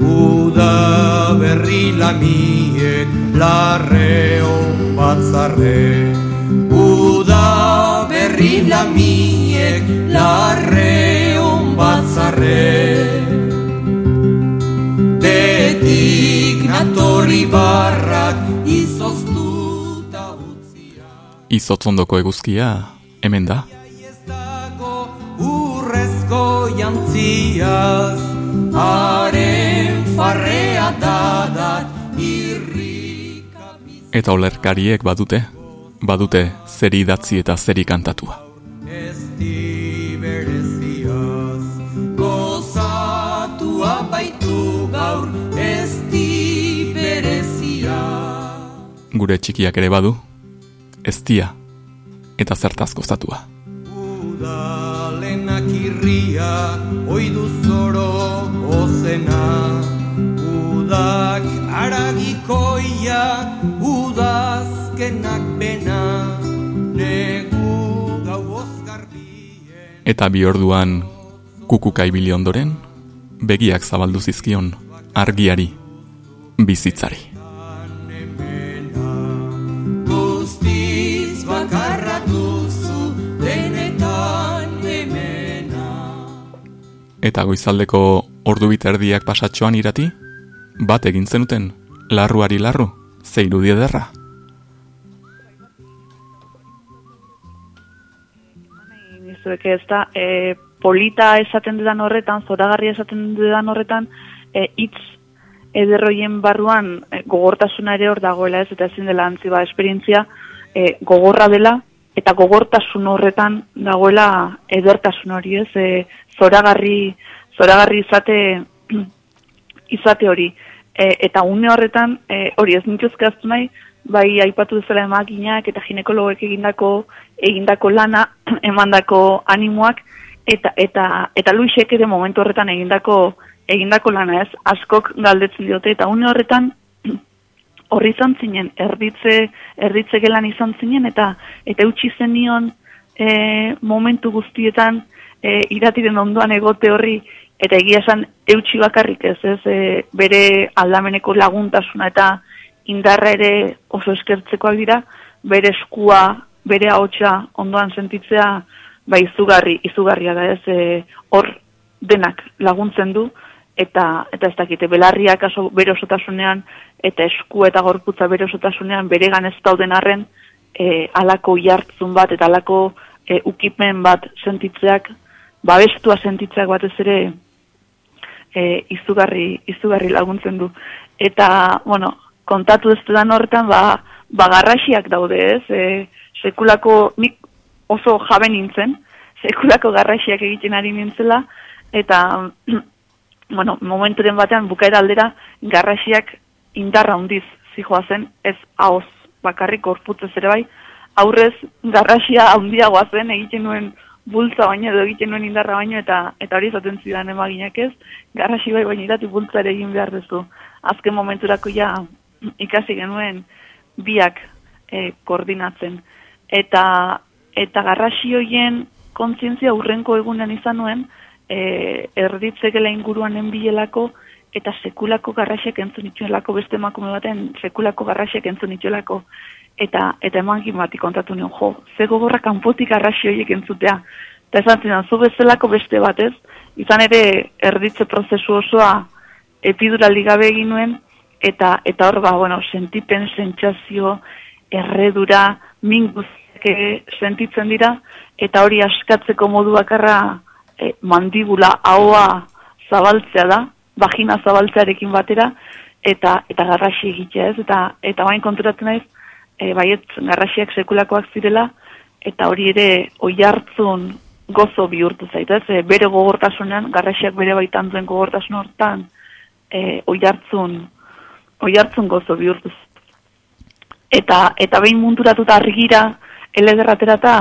Uda berri lamiek larreon batzarre Uda berri lamiek larreon batzarre Betik natorri barrak izoztuta Izotzondoko eguzkia, hemen da. urrezko jantziaz Haren farrea dadat irri Eta olerkariek badute, badute zeri idatzi eta zeri kantatua. Gure txikiak ere badu, eztia eta zertaz gozatua. Udalenak irria oidu zoro ozena Udak aragikoia udazkenak bena Negu gau Eta bi orduan kukuka ibili ondoren, begiak zabaldu zizkion argiari, bizitzari. Eta goizaldeko ordu biterdiak pasatxoan irati, bat egin zenuten, larruari larru, ze irudi ederra. Nizuek ez da, e, polita esaten dudan horretan, zoragarria esaten dudan horretan, e, ederroien barruan e, gogortasuna ere hor dagoela ez, eta ezin dela antzi ba, esperientzia e, gogorra dela, eta gogortasun horretan dagoela edertasun hori ez, e, zoragarri, zoragarri izate, izate hori. E, eta une horretan, e, hori ez nintuzke aztu nahi, bai aipatu duzela emakinak eta ginekologoek egindako egindako lana, emandako animoak, eta eta eta Luisek ere momentu horretan egindako egindako lana ez, askok galdetzen diote, eta une horretan horri izan zinen, erditze, erditze gelan izan zinen, eta eta utzi zenion e, momentu guztietan e, iratiren ondoan egote horri, eta egia esan eutxi bakarrik ez, ez e, bere aldameneko laguntasuna eta indarra ere oso eskertzekoak dira, bere eskua, bere ahotsa ondoan sentitzea, ba izugarri, izugarria da ez, e, hor denak laguntzen du, eta eta ez dakite belarriak aso bere osotasunean eta esku eta gorputza bere osotasunean beregan ez dauden arren e, alako jartzun bat eta alako e, ukipen bat sentitzeak babestua sentitzeak batez ere e, izugarri, izugarri laguntzen du. Eta, bueno, kontatu ez dudan horretan, ba, bagarrasiak daude ez, e, sekulako, nik oso jabe nintzen, sekulako garrasiak egiten ari nintzela, eta, bueno, momenturen batean, bukaera aldera, garrasiak indarra hundiz zijoazen, ez haoz bakarrik gorputzez ere bai, aurrez garrasia handiagoa zen egiten nuen bultza baino edo egiten nuen indarra baino eta eta hori izaten zidan emaginak ez, garrasi bai baino irati bultza ere egin behar duzu. Azken momenturako ja ikasi genuen biak eh, koordinatzen. Eta, eta garrasi hoien kontzientzia urrenko egunen izan nuen, e, erditzekela inguruan enbilelako, eta sekulako garrasiak entzun nituelako beste emakume baten sekulako garrasiak entzun nituelako eta eta emankin bati kontatu nion jo ze gogorra kanpotik garrasi horiek entzutea eta esan zinan zu bezalako beste batez izan ere erditze prozesu osoa epiduraldi gabe egin nuen eta eta hor ba bueno sentipen sentsazio erredura min guztiak sentitzen dira eta hori askatzeko modu bakarra e, mandibula ahoa zabaltzea da vagina zabaltzearekin batera eta eta garrasi egitea, ez? Eta eta bain konturatzen naiz e, baiet garrasiak sekulakoak zirela eta hori ere oihartzun gozo bihurtu zait, ez? E, bere gogortasunean garrasiak bere baitan duen gogortasun hortan e, oihartzun oihartzun gozo bihurtu. Eta eta behin munturatuta argira elederraterata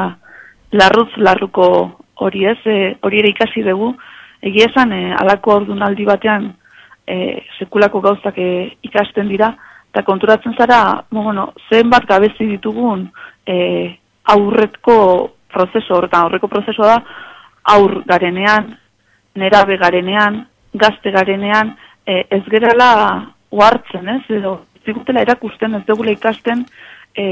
larruz larruko hori ez, e, hori ere ikasi dugu, egia esan e, alako ordunaldi batean e, sekulako gauzak e, ikasten dira, eta konturatzen zara, bueno, zenbat gabezi ditugun e, aurretko prozeso horretan, aurreko prozesoa da, aur garenean, nerabe garenean, gazte garenean, e, ez gerala uartzen, ez, edo, zigutela erakusten, ez dugula ikasten, e,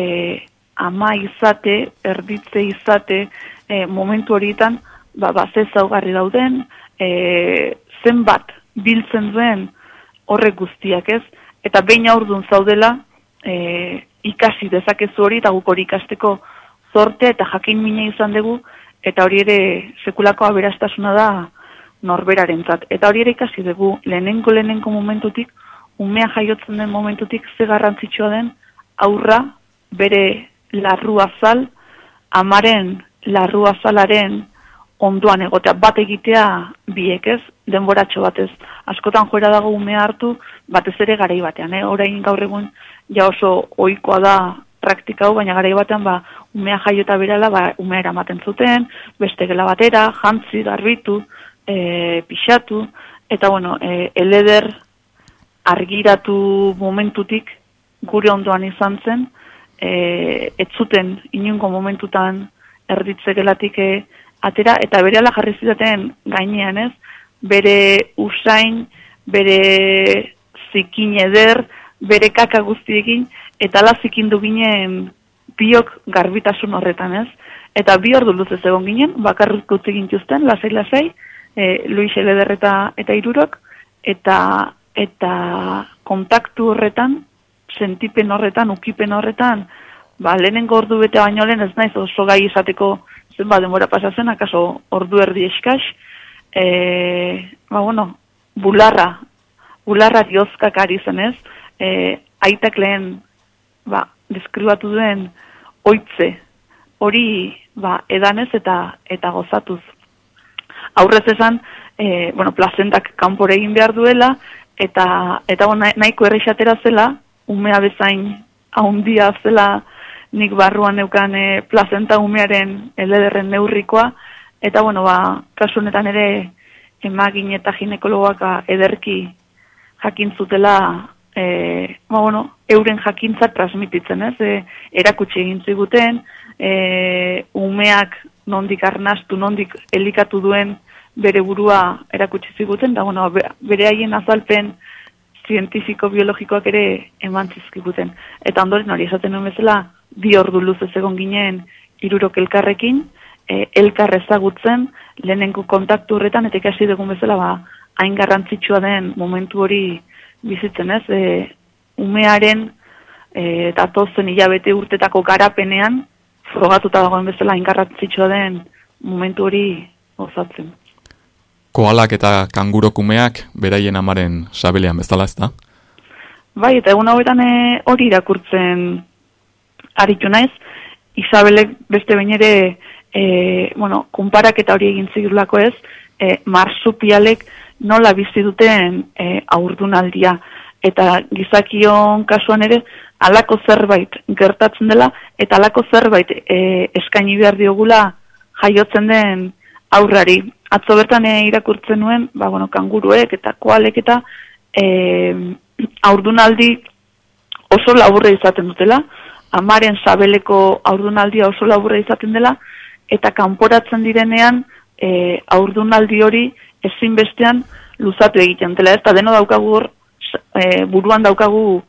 ama izate, erditze izate, e, momentu horietan, ba, ba, zaugarri dauden, e, zenbat biltzen duen horrek guztiak ez, eta behin aurdun zaudela e, ikasi dezakezu hori eta guk hori ikasteko zorte eta jakin mina izan dugu, eta hori ere sekulako aberastasuna da norberarentzat. Eta hori ere ikasi dugu lehenengo lehenengo momentutik, umea jaiotzen den momentutik ze garrantzitsua den aurra bere larru azal, amaren larru azalaren onduan egotea, bat egitea biek ez, denboratxo batez. Askotan joera dago umea hartu, batez ere garei batean, eh? orain gaur egun ja oso ohikoa da praktika hau, baina garei batean ba, umea jaio eta berala ba, umea eramaten zuten, beste gela batera, jantzi, garbitu, e, pixatu, eta bueno, e, eleder argiratu momentutik gure ondoan izan zen, e, ez zuten inungo momentutan erditzegelatik e, atera, eta bere ala jarri zidaten gainean ez, bere usain, bere zikin eder, bere kaka guztiekin, eta ala zikindu ginen biok garbitasun horretan ez. Eta bi ordu luzez egon ginen, bakarrik utzi gintuzten, lasai-lasai, e, Luis Eleder eta, eta irurok, eta, eta kontaktu horretan, sentipen horretan, ukipen horretan, ba, lehenengo ordu bete baino lehen ez naiz oso gai izateko zenba denbora pasatzen, akaso ordu erdi eskaz, e, ba, bueno, bularra, bularra diozkak ari zenez, e, aitak lehen, ba, deskribatu duen oitze, hori, ba, edanez eta eta gozatuz. Aurrez esan, e, bueno, plazentak kanpore egin behar duela, eta, eta nahiko errexatera zela, umea bezain haundia zela nik barruan neukan e, plazenta umearen elederren neurrikoa, eta bueno, ba, kasu honetan ere emagin eta ginekologoak ba, ederki jakin zutela e, ba, bueno, euren jakintza transmititzen, ez? E, erakutsi egin ziguten, e, umeak nondik arnastu, nondik elikatu duen bere burua erakutsi ziguten, da bueno, bere haien azalpen zientifiko-biologikoak ere eman zizkiguten. Eta ondoren hori esaten nuen bezala, bi ordu luzez egon ginen irurok elkarrekin, e, elkar ezagutzen, lehenengo kontaktu horretan, eta ikasi dugun bezala, ba, hain garrantzitsua den momentu hori bizitzen ez, e, umearen e, datozen hilabete urtetako garapenean frogatuta dagoen bezala hain garrantzitsua den momentu hori osatzen. Koalak eta kangurokumeak beraien amaren sabelean bezala ez da? Bai, eta egun hauetan e, hori irakurtzen aritu naiz, Isabelek beste behin ere, e, bueno, kumparak eta hori egin zigulako ez, e, marsupialek nola bizi duten e, aurdunaldia. Eta gizakion kasuan ere, alako zerbait gertatzen dela, eta alako zerbait e, eskaini behar diogula jaiotzen den aurrari. Atzo bertan e, irakurtzen nuen, ba, bueno, kanguruek eta koalek eta e, aurdunaldi oso laburre izaten dutela, amaren sabeleko aurdunaldia oso laburre izaten dela, eta kanporatzen direnean e, aurdunaldi hori ezinbestean luzatu egiten dela. Ez da deno daukagu hor, e, buruan daukagu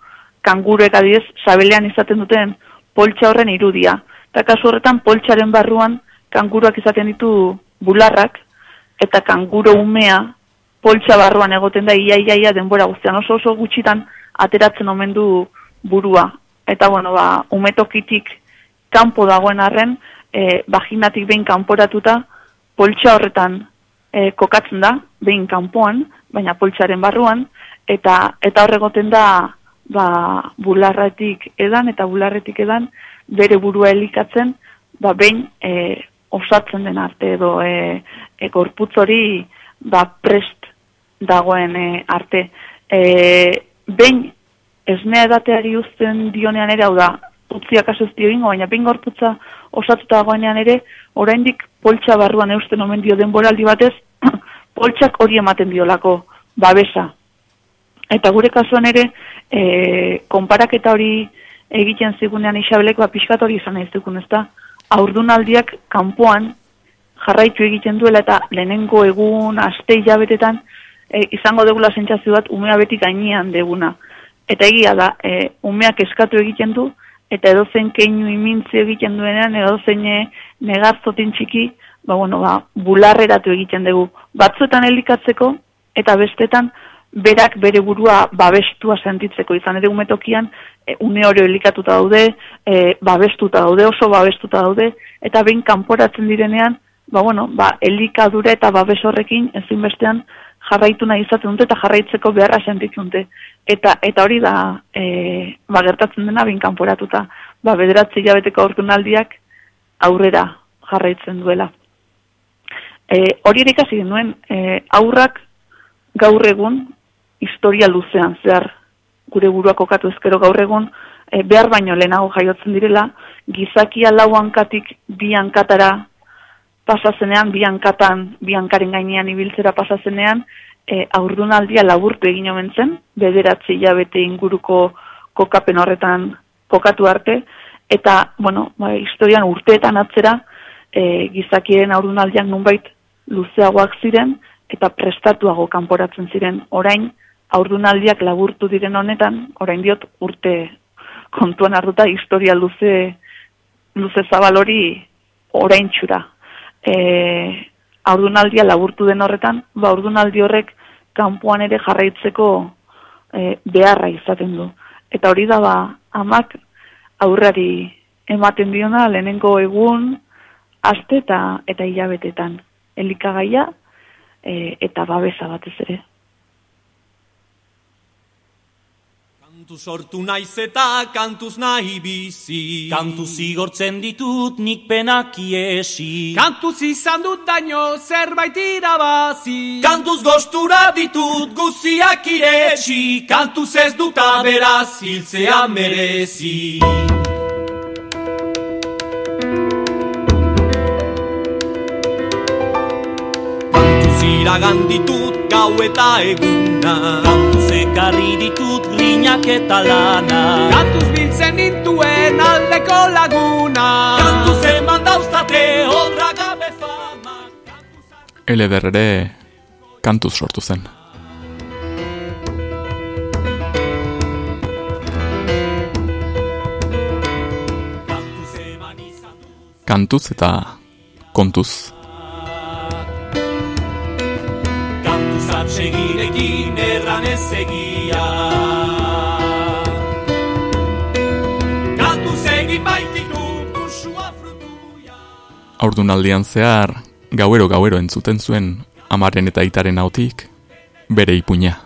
kanguruek adiez, sabelean izaten duten poltsa horren irudia. Eta kasu horretan poltsaren barruan kanguruak izaten ditu bularrak, eta kanguro umea poltsa barruan egoten da ia, ia, ia denbora guztian oso oso gutxitan ateratzen omen du burua. Eta bueno, ba, umetokitik kanpo dagoen arren, e, vaginatik behin kanporatuta, poltsa horretan e, kokatzen da, behin kanpoan, baina poltsaren barruan, eta eta horregoten da ba, bularretik edan, eta bularretik edan, bere burua elikatzen, ba, behin e, osatzen den arte edo e, e, gorputz hori ba, prest dagoen e, arte. E, behin esnea edateari uzten dionean ere, hau da, utziak asuz egingo, baina behin gorputza osatuta dagoenean ere, oraindik poltsa barruan eusten omen dio denboraldi batez, poltsak hori ematen diolako babesa. Eta gure kasuan ere, e, konparaketa hori egiten zigunean isabeleko apiskat hori izan ez dukun, ezta? Aurdunaldiak kanpoan jarraitu egiten duela eta lehenengo egun, aste hilabetetan, e, izango degula sentsazio bat umea beti gainean deguna. Eta egia da, e, umeak eskatu egiten du, eta edozen keinu imintzi egiten duenean, edozen negarzotin txiki, ba, bueno, ba, bularreratu egiten dugu. Batzuetan elikatzeko, eta bestetan, berak bere burua babestua sentitzeko izan ere umetokian, e, une hori elikatuta daude, e, babestuta daude, oso babestuta daude, eta behin kanporatzen direnean, ba, bueno, ba, elikadura eta babes horrekin ezinbestean jarraitu nahi izaten dute eta jarraitzeko beharra sentitzen dute. Eta, eta hori da, e, ba, gertatzen dena behin kanporatuta, ba, bederatzi jabeteko aurtunaldiak aurrera jarraitzen duela. E, hori ere ikasi genuen, e, aurrak gaur egun, historia luzean zehar gure buruak kokatu ezkero gaur egun, e, behar baino lehenago jaiotzen direla, gizakia lau hankatik bi hankatara pasazenean, bi hankatan, bi hankaren gainean ibiltzera pasazenean, e, aurdunaldia laburtu egin omen zen, bederatzi hilabete inguruko kokapen horretan kokatu arte, eta, bueno, ba, historian urteetan atzera, e, gizakien aurdunaldiak nunbait luzeagoak ziren, eta prestatuago kanporatzen ziren orain, aurdunaldiak laburtu diren honetan, orain diot urte kontuan hartuta historia luze, luze zabal hori orain txura. E, aurdunaldia laburtu den horretan, ba aurdunaldi horrek kanpoan ere jarraitzeko e, beharra izaten du. Eta hori da ba, amak aurrari ematen diona lehenengo egun, aste eta, eta hilabetetan. Elikagaia e, eta babesa batez ere. Kantu sortu naiz eta kantuz nahi bizi. Kantu zigortzen ditut nik penak iesi Kantuz izan dut daño zerbait irabazi. Kantuz gostura ditut guziak iretsi Kantuz ez dut aberaz hiltzea merezi. Kantuz iragan ditut gau eta eguna. Kantuz ekarri ditut grinak eta lana Kantuz biltzen nintuen aldeko laguna Kantuz eman dauztate obra gabe fama Eleder ere kantuz sortu zen. Kantuz eta kontuz. Kantuz atsegin esan ez egia Aurdunaldian zehar, gauero gauero entzuten zuen amaren eta aitaren hautik, bere ipuña.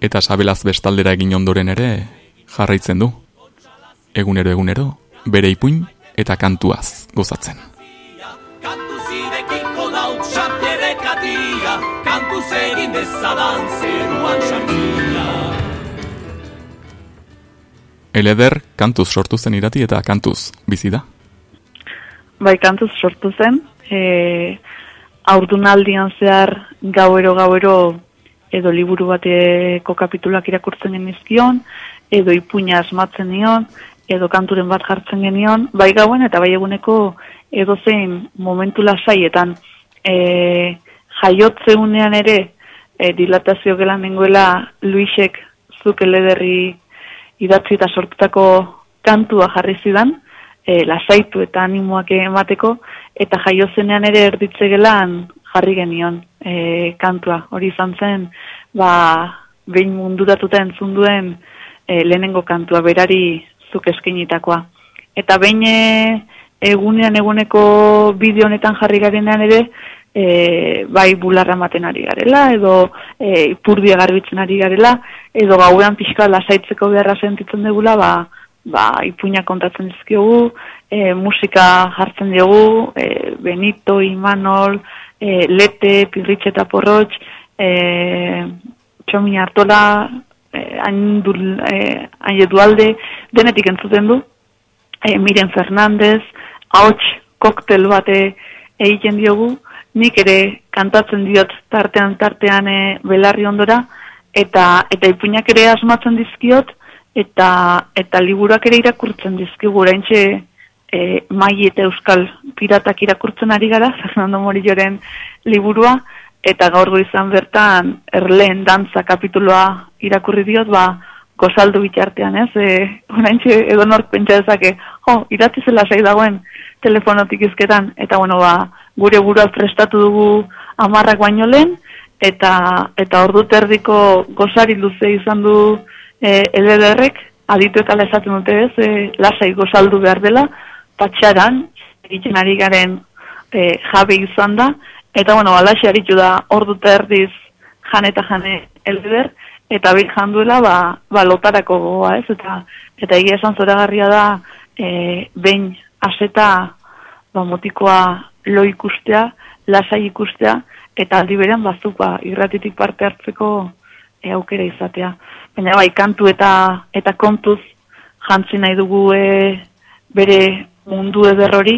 Eta sabelaz bestaldera egin ondoren ere, jarraitzen du. Egunero egunero, bere ipuin eta kantuaz gozatzen. Egin dezadan zeruan sartzia Eleder kantuz sortu zen irati eta kantuz bizi da. Bai, kantuz sortu zen, e, aurdunaldian zehar gauero gauero edo liburu bateko kapitulak irakurtzen genizkion, edo ipuina asmatzen nion, edo kanturen bat jartzen genion, bai gauen eta bai eguneko edozein momentu lasaietan e, jaiotzeunean ere e, dilatazio gelan nengoela Luisek zuk elederri idatzi eta sortutako kantua jarri zidan, e, lasaitu eta animoak emateko, eta jaio zenean ere erditze gelan jarri genion e, kantua. Hori izan zen, ba, behin munduratuta entzun duen e, lehenengo kantua, berari zuk eskenitakoa. Eta behin e, egunean eguneko bideo honetan jarri garenean ere, e, bai bularra ematen ari garela, edo e, ipurdia garbitzen ari garela, edo gauean pixka lasaitzeko beharra sentitzen degula, ba, ba ipuina kontatzen dizkiogu, e, musika jartzen diogu, e, Benito, Imanol, e, Lete, Pirritxe eta Porrotx, e, Txomi Artola, e, Aindul, e, Aiedualde, denetik entzuten du, e, Miren Fernandez, ahots koktel bate egiten diogu, nik ere kantatzen diot tartean tartean e, belarri ondora, eta eta ipuinak ere asmatzen dizkiot, eta eta liburuak ere irakurtzen dizkigu oraintxe e, mai eta euskal piratak irakurtzen ari gara, Fernando Morilloren liburua, eta gaur izan bertan erleen dantza kapituloa irakurri diot, ba, gozaldu bitartean, ez? E, oraintxe edo nork pentsa dezake, jo, idatzi zela sai dagoen telefonotik izketan, eta bueno, ba, gure burua prestatu dugu amarrak baino lehen, eta eta ordu terdiko gozari luze izan du e, elederrek, aditu eta esaten dute ez, e, lasai gozaldu behar dela, patxaran, egiten ari garen e, jabe izan da, eta bueno, alaxe aritu da ordu terdiz jan eta jane eleder, eta bir janduela ba, ba lotarako gogoa ez, eta eta egia esan zoragarria da e, behin aseta ba, motikoa lo ikustea, lasai ikustea, eta aldi berean bazuk ba, irratitik parte hartzeko e, aukera izatea. Baina bai, kantu eta eta kontuz jantzi nahi dugu e, bere mundu eder hori,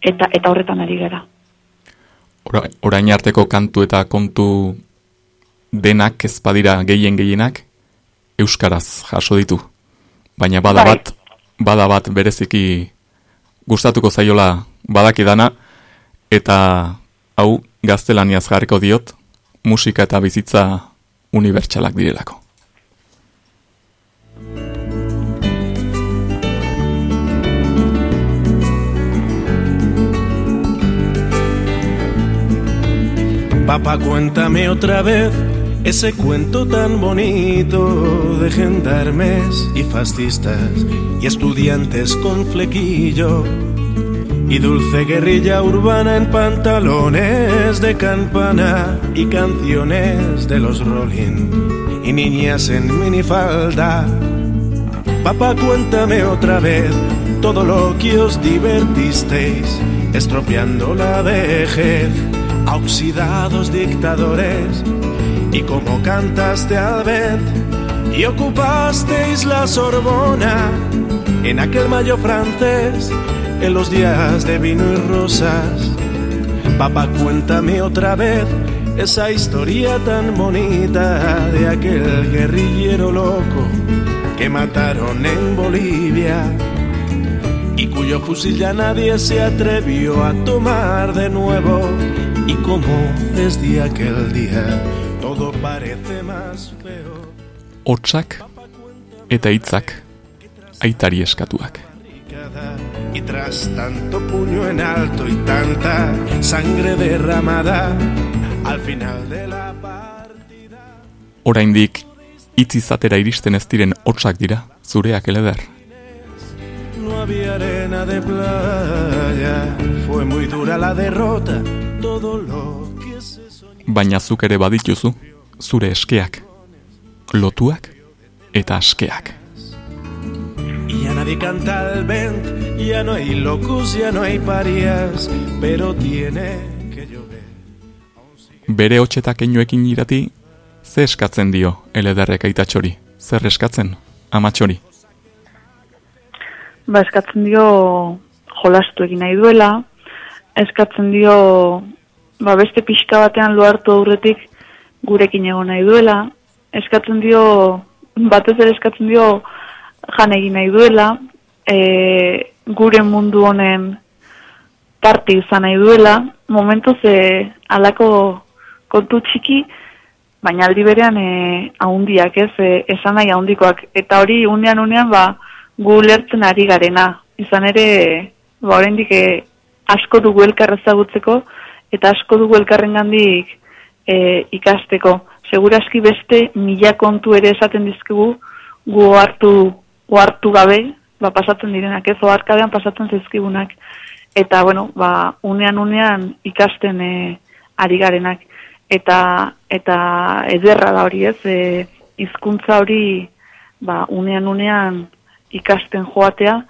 eta eta horretan ari gara. Ora, orain arteko kantu eta kontu denak ez badira gehien gehienak euskaraz jaso ditu. Baina bada Bai. bat, bada bat bereziki gustatuko zaiola badakidana eta hau gaztelaniaz jarriko diot musika eta bizitza unibertsalak direlako. Papá, cuéntame otra vez ese cuento tan bonito de gendarmes y fascistas y estudiantes con flequillo y dulce guerrilla urbana en pantalones de campana y canciones de los Rolling y niñas en minifalda. Papá, cuéntame otra vez todo lo que os divertisteis, estropeando la vejez a oxidados dictadores y como cantaste al vent y ocupasteis la Sorbona en aquel mayo francés en los días de vino y rosas. Papá, cuéntame otra vez esa historia tan bonita de aquel guerrillero loco que mataron en Bolivia y cuyo fusil ya nadie se atrevió a tomar de nuevo y como desde aquel día todo parece más. Hotsak eta hitzak aitari eskatuak. Y tras tanto puño en alto y tanta sangre derramada, al final de la Oraindik hitz izatera iristen ez diren hotsak dira, zureak eleder. no había arena de playa. Fue muy dura la derrota, todo lo que se Baina zuk ere badituzu, zure eskeak, lotuak eta askeak. Ya nadie canta al vent, ya no hay locos, ya no hay parias, pero tiene que llover. Bere hotxeta keinuekin irati, ze eskatzen dio elederrek aitatxori? Zer eskatzen, amatxori? Ba, eskatzen dio jolastu egin nahi duela, eskatzen dio ba, beste pixka batean loartu aurretik gurekin egon nahi duela, eskatzen dio, batez ere eskatzen dio jan egin nahi duela, e, gure mundu honen parte izan nahi duela, momentu ze alako kontu txiki, baina aldi berean e, ahundiak, ez, e, esan nahi ahundikoak, eta hori unean unean ba, gu lertzen ari garena, izan ere, ba, oraindik e, asko dugu elkar ezagutzeko, eta asko dugu elkarren gandik e, ikasteko. Seguraski beste mila kontu ere esaten dizkigu gu hartu hartu gabe, ba, pasatzen direnak, ez oarkadean pasatzen zizkigunak. Eta, bueno, ba, unean unean ikasten e, ari garenak. Eta, eta ederra da hori ez, e, hizkuntza hori ba, unean unean ikasten joatea,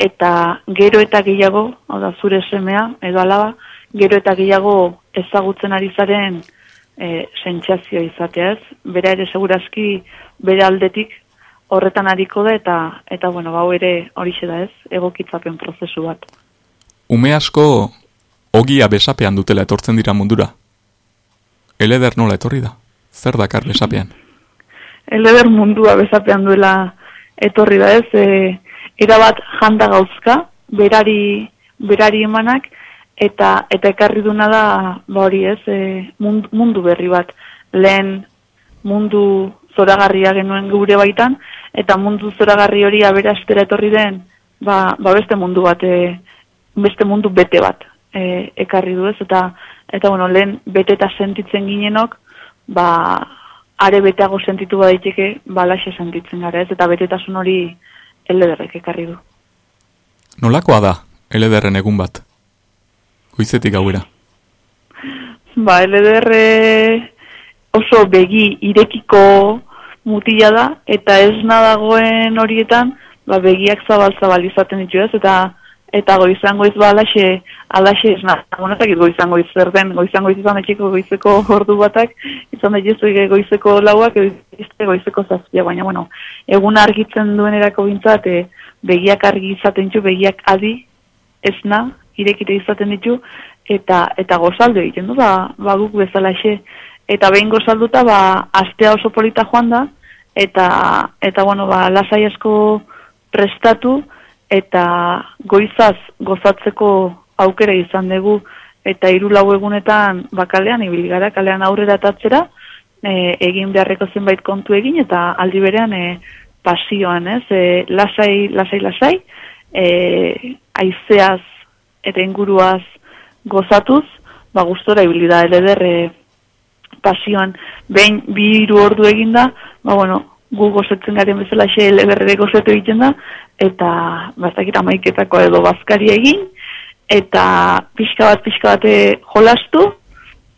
eta gero eta gehiago, hau da zure semea, edo alaba, gero eta gehiago ezagutzen ari zaren e, sentsazio izatea ez. Bera ere segurazki bere aldetik horretan ariko da eta eta bueno, bau ere horixe da ez, egokitzapen prozesu bat. Ume asko ogia besapean dutela etortzen dira mundura. Eleder nola etorri da? Zer dakar besapean? Eleder mundua bezapean duela etorri da ez, e, erabat janda gauzka, berari, berari emanak, eta eta ekarri duna da ba hori ez e, mundu, mundu berri bat. Lehen mundu zoragarria genuen gure baitan eta mundu zoragarri hori aberastera etorri den ba, ba beste mundu bat e, beste mundu bete bat e, ekarri du ez. Eta eta bueno lehen bete eta sentitzen ginenok ba are beteago sentitu badaiteke balaxe sentitzen gara ez. Eta betetasun hori elederrek ekarri du. Nolakoa da, elederren egun bat? Goizetik gauera. Ba, LDR oso begi irekiko mutila da, eta ez dagoen horietan, ba, begiak zabal-zabal izaten ditu ez, eta eta goizan goiz ba alaxe, alaxe ez na, monetak goizan goiz zer den, goizan goiz izan etxeko goizeko ordu batak, izan daiteztu goizeko lauak, izte goizeko zazpia, baina bueno, egun argitzen duen erako bintzat, e, begiak argi izaten ditu, begiak adi, ez na, irekite izaten ditu, eta eta gozaldu egiten du, ba, ba guk bezalaxe. Eta behin gozalduta, ba, astea oso polita joan da, eta, eta bueno, ba, lasai asko prestatu, eta goizaz gozatzeko aukera izan dugu, eta hiru lau egunetan bakalean ibili gara, kalean aurrera tatzera, e, egin beharreko zenbait kontu egin, eta aldi berean e, pasioan, ez, e, lasai, lasai, lasai, e, aizeaz eta inguruaz gozatuz, ba gustora ibili da elederre pasioan. Behin bi hiru ordu eginda, ba bueno, gu gozatzen garen bezala xe elederre gozatu egiten da eta bastakit amaiketako edo bazkari egin eta pixka bat pixka bate jolastu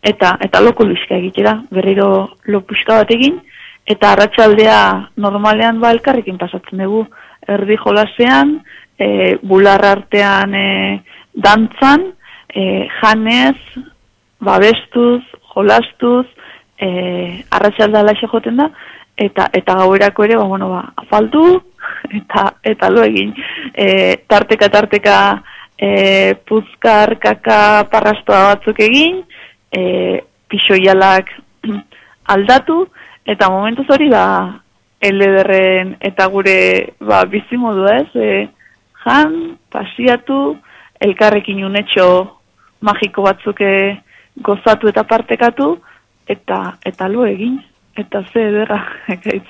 eta eta loko luiska egitera, berriro lo pixka bat egin eta arratsaldea normalean ba elkarrekin pasatzen dugu. Erdi jolasean, e, bular artean e, dantzan, e, janez, babestuz, jolastuz, e, arratsalda alaxe joten da, eta eta gauerako ere, ba, bueno, ba, afaldu, eta, eta lo egin. E, tarteka, tarteka, e, puzkar, kaka, parrastoa batzuk egin, e, pixoialak aldatu, eta momentuz hori da, elederren eta gure ba, bizimodua ez, e, jan, pasiatu, elkarrekin unetxo magiko batzuk e, gozatu eta partekatu, eta eta lo egin, eta ze ederra ekaitz.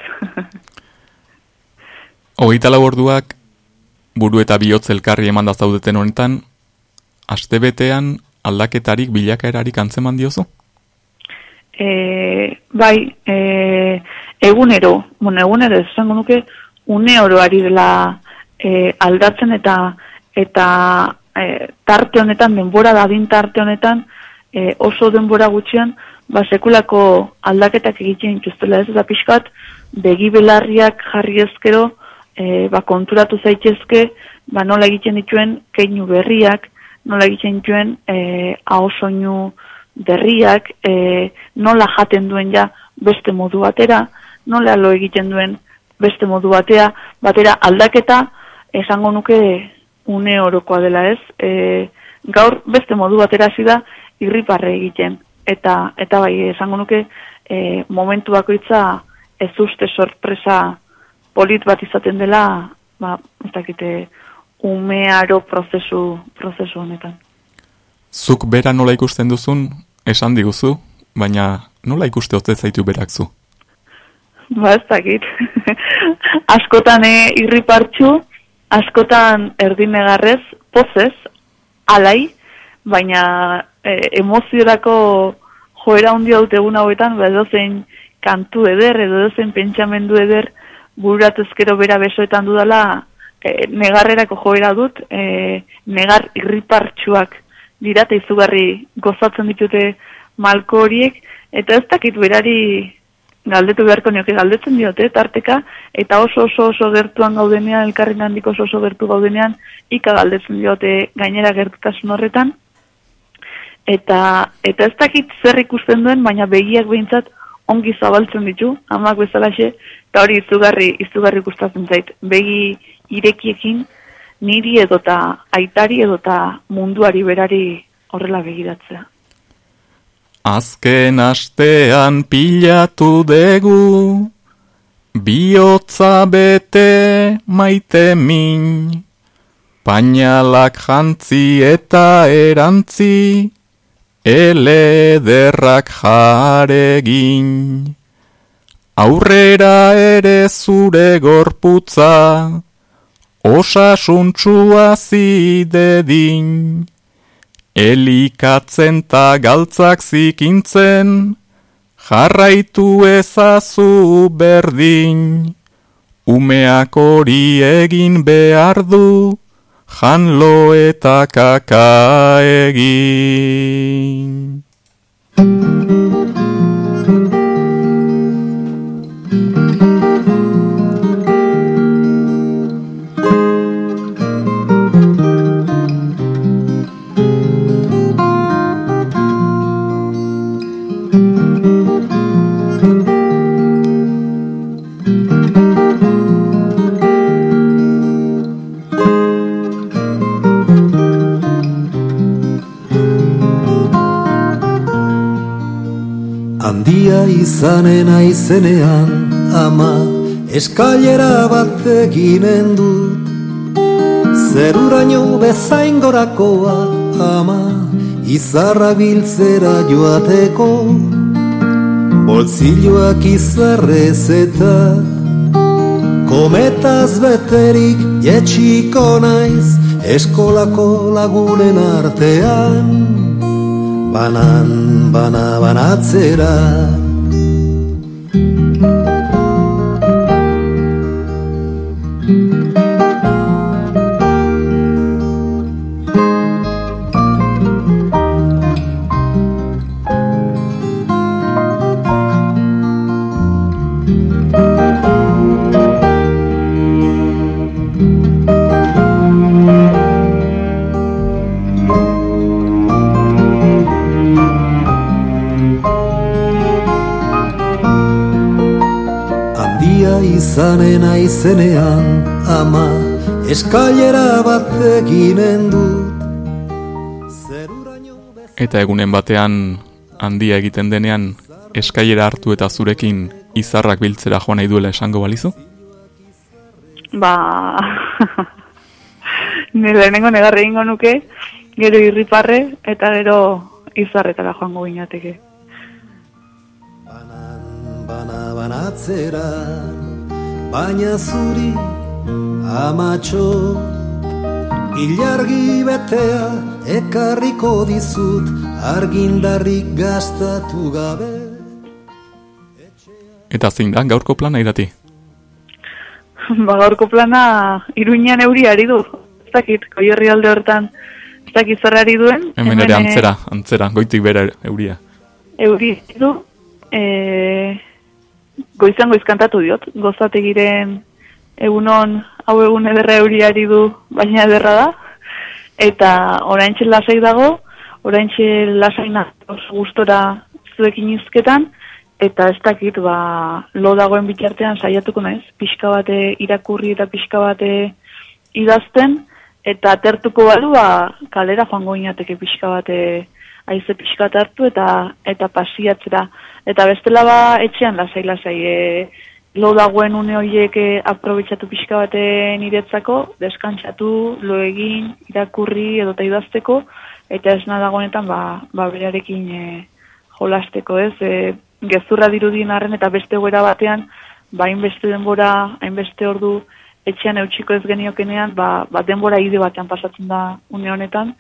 Hogeita lau orduak buru eta bihotz elkarri eman zaudeten honetan, astebetean aldaketarik bilakaerarik antzeman diozu? E, bai, e, egunero, bueno, egunero esango nuke, une oro ari dela e, aldatzen eta eta e, tarte honetan, denbora dadin tarte honetan, e, oso denbora gutxian, ba, sekulako aldaketak egiten dituztela ez, eta pixkat, begi belarriak jarri ezkero, e, ba, konturatu zaitezke, ba, nola egiten dituen keinu berriak, nola egiten dituen e, ahosoinu berriak, e, nola jaten duen ja beste modu batera, nola lo egiten duen beste modu batea, batera aldaketa esango nuke une orokoa dela ez, e, gaur beste modu batera hasi da irriparre egiten, eta eta bai esango nuke e, momentu bakoitza ez uste sorpresa polit bat izaten dela, ba, ez dakite, umearo prozesu, prozesu honetan. Zuk bera nola ikusten duzun, esan diguzu, baina nola ikuste ote zaitu berak zu? Ba, ez dakit. askotan e, irripartxu, askotan erdinegarrez, pozez, alai, baina e, emoziorako joera hundi dut egun hauetan, ba, edozein kantu eder, edo edozein pentsamendu eder, bururatu ezkero bera besoetan dudala, e, negarrerako joera dut, e, negar irripartxuak dira, izugarri gozatzen ditute malko horiek, eta ez dakit berari galdetu beharko nioke galdetzen diote, tarteka, eta oso oso oso gertuan gaudenean, elkarren handiko oso oso gertu gaudenean, ika galdetzen diote gainera gertutasun horretan, eta eta ez dakit zer ikusten duen, baina begiak behintzat ongi zabaltzen ditu, amak bezalaxe, eta hori izugarri, izugarri gustatzen zait, begi irekiekin, niri edota aitari edota munduari berari horrela begiratzea. Azken astean pilatu dugu, bihotza bete maite min, painalak jantzi eta erantzi, elederrak jaregin. Aurrera ere zure gorputza, osasuntsua zidedin. Elikatzen ta galtzak zikintzen, jarraitu ezazu berdin. Umeak hori egin behar du, janlo eta kaka egin. Izanen aizenean ama eskailera bat eginen dut Zeruraino bezain gorakoa ama izarra biltzera joateko. Bolzilloak izarrez eta kometaz beterik jetxiko naiz eskolako lagunen artean. Banan, bana, banatzera. Izanen aizenean ama eskailera bat eginen dut Eta egunen batean handia egiten denean, eskailera hartu eta zurekin izarrak biltzera joan nahi duela esango balizu? Ba, nire lehenengo negarre egingo nuke, gero irriparre eta gero izarretara joango ginateke. bana banatzera baina zuri amatxo Ilargi betea ekarriko dizut argindarrik gastatu gabe Eta zein da, gaurko plana irati? ba, gaurko plana iruñan euri ari du. Ez dakit, alde hortan, ez dakit zer ari duen. Hemen ere eh, antzera, antzera, goitik bera euria. Euri ari du. E, goizan goizkantatu diot, gozategiren egunon, hau egun ederra euri ari du, baina ederra da. Eta oraintxe lasai dago, oraintxe lasaina oso gustora zuekin izketan, eta ez dakit, ba, lo dagoen bitartean saiatuko naiz, pixka bate irakurri eta pixka bate idazten, eta atertuko balu, ba, kalera joango inateke pixka bate aize pixka bat hartu eta eta pasiatzera. Eta bestela ba, etxean lasai lasai, e, lo dagoen une horiek e, aprobetsatu pixka bate niretzako, deskantzatu, lo egin, irakurri edo eta idazteko, eta ez dagoenetan ba, ba berarekin e, jolasteko ez, e, gezurra dirudien arren eta beste goera batean, ba hainbeste denbora, hainbeste ordu etxean eutxiko ez geniokenean, ba, ba denbora ide batean pasatzen da une honetan,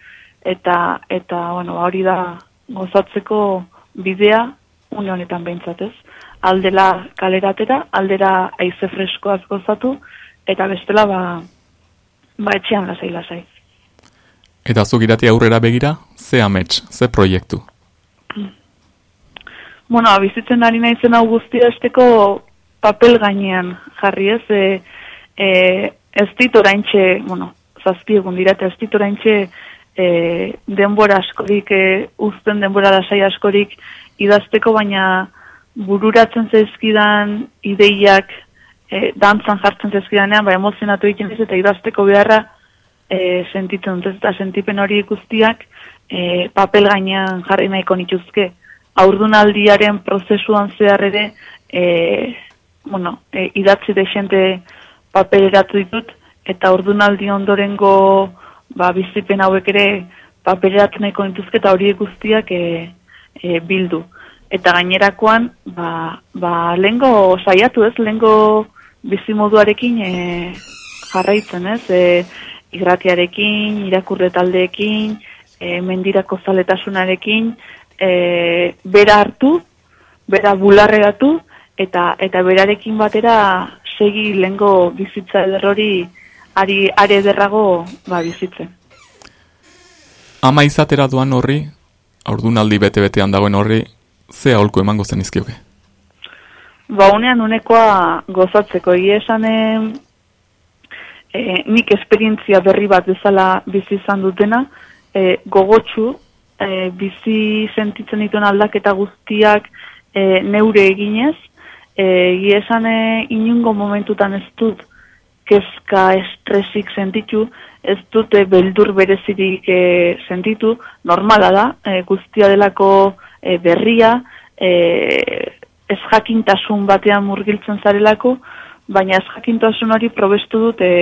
eta, eta bueno, hori da gozatzeko bidea une honetan behintzat ez. Aldela kaleratera, aldera aize freskoaz gozatu, eta bestela ba, ba etxean lasai lasai. Eta zuk irati aurrera begira, ze amets, ze proiektu? Bueno, bizitzen ari naizen hau guztia esteko papel gainean jarri ez, e, e, ez dit oraintxe, bueno, zazpi egun dira, eta ez dit oraintxe e, denbora askorik, e, uzten denbora lasai askorik idazteko, baina bururatzen zaizkidan ideiak e, dantzan jartzen zaizkidanean, ba, emozionatu egiten ez, eta idazteko beharra e, sentitzen dut, eta sentipen hori guztiak e, papel gainean jarri nahiko nituzke. Aurdunaldiaren prozesuan zehar ere, e, bueno, e, idatzi desente papereratu ditut, eta aurdunaldi ondorengo ba, bizipen hauek ere papereratu nahiko nituzke eta horiek guztiak e, e, bildu. Eta gainerakoan, ba, ba, lengo saiatu ez, lengo bizimoduarekin e, jarraitzen ez, e, igratiarekin, irakurre taldeekin, e, mendirako zaletasunarekin, e, bera hartu, bera bularregatu, eta eta berarekin batera segi lengo bizitza ederrori ari are ederrago ba bizitzen. Ama izatera duan horri, aurdunaldi bete-betean dagoen horri, ze aholku emango zen izkioke? Ba, unean unekoa gozatzeko egia esan e, nik esperientzia berri bat bezala bizi izan dutena, e, gogotsu, e, bizi sentitzen dituen aldaketa guztiak e, neure eginez, e, esan e, inungo momentutan ez dut kezka estresik sentitu, ez dut e, beldur berezirik e, sentitu, normala da, e, guztia delako e, berria, e, ez jakintasun batean murgiltzen zarelako, baina ez jakintasun hori probestu dut e,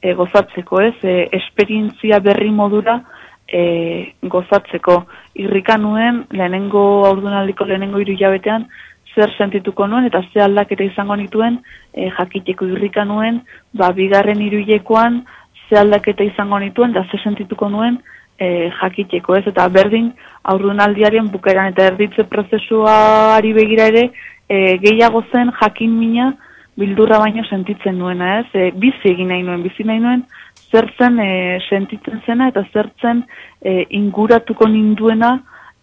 e, gozatzeko, ez, e, esperientzia berri modura, e, gozatzeko. Irrika nuen, lehenengo aurdunaldiko lehenengo hiru jabetean, zer sentituko nuen, eta ze aldaketa izango nituen, e, jakiteko irrika nuen, ba, bigarren iruilekoan, ze aldaketa izango nituen, eta ze sentituko nuen, e, jakiteko ez, eta berdin aurdunaldiaren bukeran, eta erditze prozesuari begira ere, e, gehiago zen jakin mina, bildurra baino sentitzen nuena, ez? E, bizi egin nahi nuen, bizi nahi nuen, zertzen e, sentitzen zena eta zertzen e, inguratuko ninduena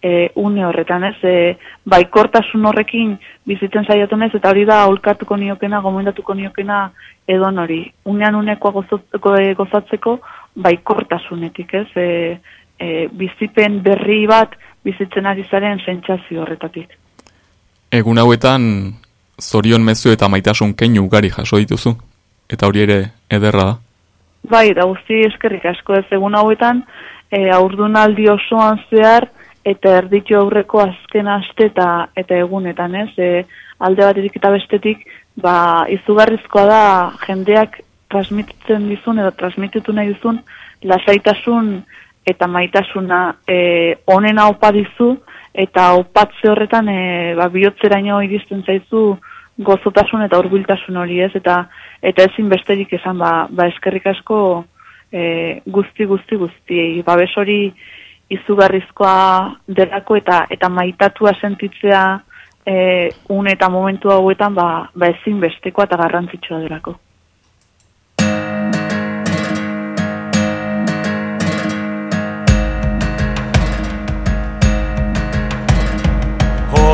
e, une horretan, ez? E, baikortasun horrekin bizitzen saiatu naiz eta hori da aholkatuko niokena, gomendatuko niokena edon hori. Unean unekoa gozatzeko, e, gozatzeko baikortasunetik, ez? E, e, bizipen berri bat bizitzen ari zaren sentsazio horretatik. Egun hauetan zorion mezu eta maitasun keinu ugari jaso dituzu, eta hori ere ederra da. Bai, da guzti eskerrik asko ez egun hauetan, e, aurdunaldi osoan zehar, eta erditu aurreko azken aste eta, eta egunetan, ez? E, alde batetik eta bestetik, ba, izugarrizkoa da jendeak transmititzen dizun edo transmititu nahi dizun lasaitasun eta maitasuna e, onena opa dizu eta opatze horretan e, ba, bihotzeraino iristen zaizu gozotasun eta hurbiltasun hori ez eta eta ezin besterik esan ba, ba eskerrik asko e, guzti, guzti, guztiei. Babes hori izugarrizkoa delako eta eta maitatua sentitzea e, une eta momentu hauetan ba, ba ezin bestekoa eta garrantzitsua delako.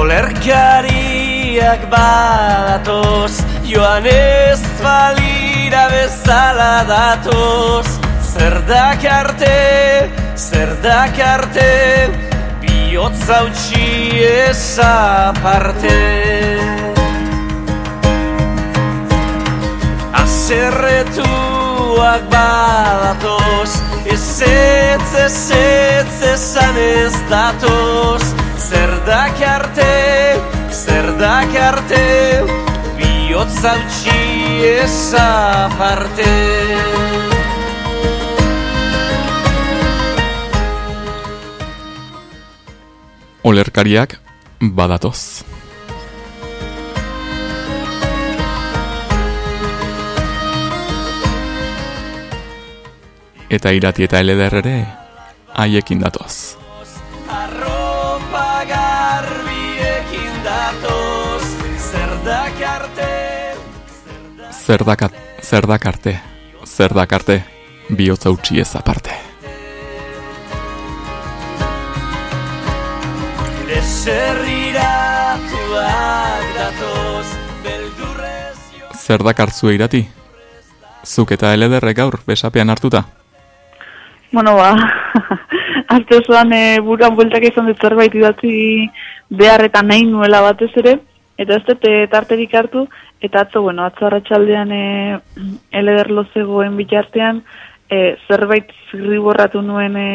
Olerkariak badatoz Joan ez balira bezala datoz Zer dakarte, zer dakarte Biotza utxi ez aparte. Azerretuak badatoz Ez ez ez ez esan ez datoz. Zer dakarte, zer dakarte Biotza utxi ez Olerkariak badatoz. Eta irati eta eleder ere haiekin datoz. Arropa garbiekin datoz Zer dakarte Zer dakarte, zer dakarte, bihotza utzi ez aparte. Deserriratuak datoz Beldurrez Zer dakartzue irati? Zuk eta elederrek gaur besapean hartuta? Bueno, ba, azte osoan e, buruan bueltak izan dut zerbait idatzi behar eta nahi nuela batez ere, eta ez dut eh, tarterik hartu, eta atzo, bueno, atzo arratsaldean e, eleder lozegoen bitartean, e, zerbait zirriborratu nuen e,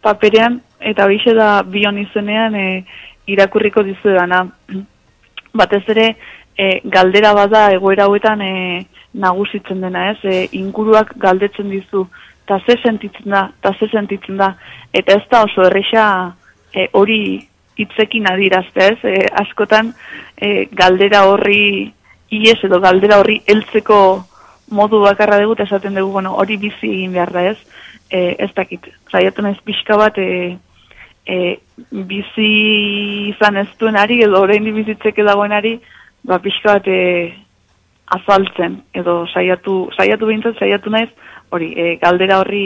paperean, eta horixe da bion izenean e, irakurriko dizu dana. Batez ere, e, galdera bada egoera hauetan e, nagusitzen dena, ez? E, inguruak galdetzen dizu, eta ze sentitzen da, eta ze sentitzen da, eta ez da oso erresa e, hori hitzekin adirazte, ez? E, askotan e, galdera horri ies edo galdera horri heltzeko modu bakarra dugu eta esaten dugu, bueno, hori bizi egin behar da, ez? E, ez dakit, zaiatu naiz pixka bat e, e, bizi izan ez duenari edo orain bizitzeke dagoenari, ba pixka bat e, azaltzen edo saiatu saiatu behintzat saiatu naiz hori e, galdera horri